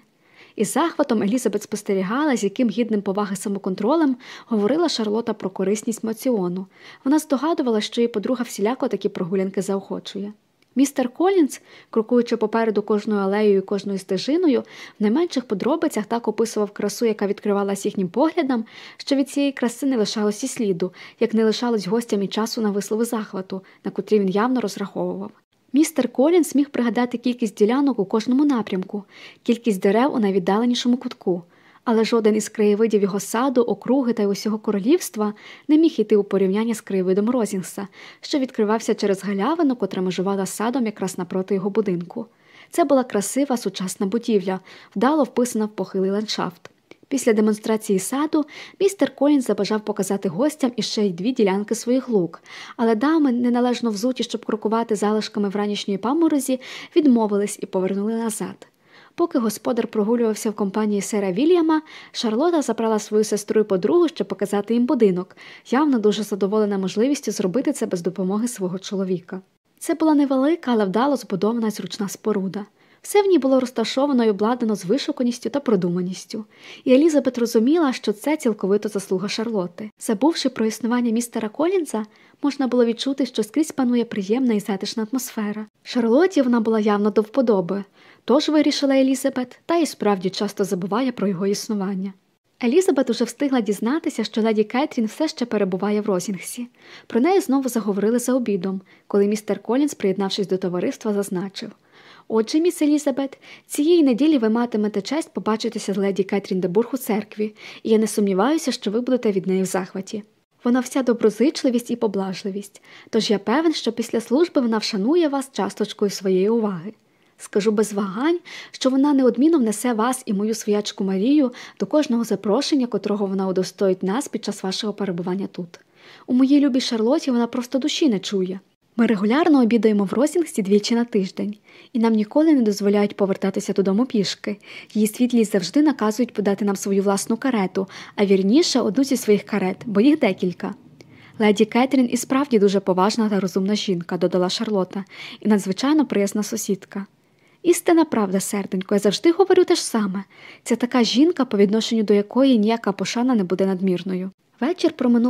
Із захватом Елізабет спостерігала, з яким гідним поваги самоконтролем говорила Шарлота про корисність маціону. Вона здогадувала, що її подруга всіляко такі прогулянки заохочує. Містер Колінс, крокуючи попереду кожною алеєю і кожною стежиною, в найменших подробицях так описував красу, яка відкривалась їхнім поглядам, що від цієї краси не лишалось і сліду, як не лишалось гостям і часу на вислови захвату, на котрі він явно розраховував. Містер Колінс міг пригадати кількість ділянок у кожному напрямку, кількість дерев у найвіддаленішому кутку, але жоден із краєвидів його саду, округи та й усього королівства не міг йти у порівняння з краєвидом Розінгса, що відкривався через галявину, котра межувала садом якраз напроти його будинку. Це була красива сучасна будівля, вдало вписана в похилий ландшафт. Після демонстрації саду містер Колін забажав показати гостям іще й дві ділянки своїх лук, але дами, неналежно взуті, щоб крокувати залишками вранішньої паморозі, відмовились і повернули назад. Поки господар прогулювався в компанії сера Вільяма, Шарлота забрала свою сестру і подругу, щоб показати їм будинок, явно дуже задоволена можливістю зробити це без допомоги свого чоловіка. Це була невелика, але вдало збудована зручна споруда. Все в ній було розташовано і обладнано з вишуканістю та продуманістю, і Елізабет розуміла, що це цілковито заслуга Шарлоти. Забувши про існування містера Колінза, можна було відчути, що скрізь панує приємна і затишна атмосфера. Шарлоті вона була явно до вподоби, тож вирішила Елізабет, та й справді часто забуває про його існування. Елізабет уже встигла дізнатися, що леді Кетрін все ще перебуває в Розінгсі. Про неї знову заговорили за обідом, коли містер Колінс, приєднавшись до товариства, зазначив Отже, міс Елізабет, цієї неділі ви матимете честь побачитися з леді Кетрін Дебург у церкві, і я не сумніваюся, що ви будете від неї в захваті. Вона вся доброзичливість і поблажливість, тож я певен, що після служби вона вшанує вас часточкою своєї уваги. Скажу без вагань, що вона неодмінно внесе вас і мою своячку Марію до кожного запрошення, котрого вона удостоїть нас під час вашого перебування тут. У моїй любій Шарлоті вона просто душі не чує. Ми регулярно обідаємо в Розінгсі двічі на тиждень, і нам ніколи не дозволяють повертатися додому пішки. Її світлість завжди наказують подати нам свою власну карету, а вірніше одну зі своїх карет, бо їх декілька. Леді Кетрін і справді дуже поважна та розумна жінка, додала Шарлота, і надзвичайно приязна сусідка. Істина правда, серденько, я завжди говорю те ж саме. Це така жінка, по відношенню до якої ніяка пошана не буде надмірною. Вечір проминув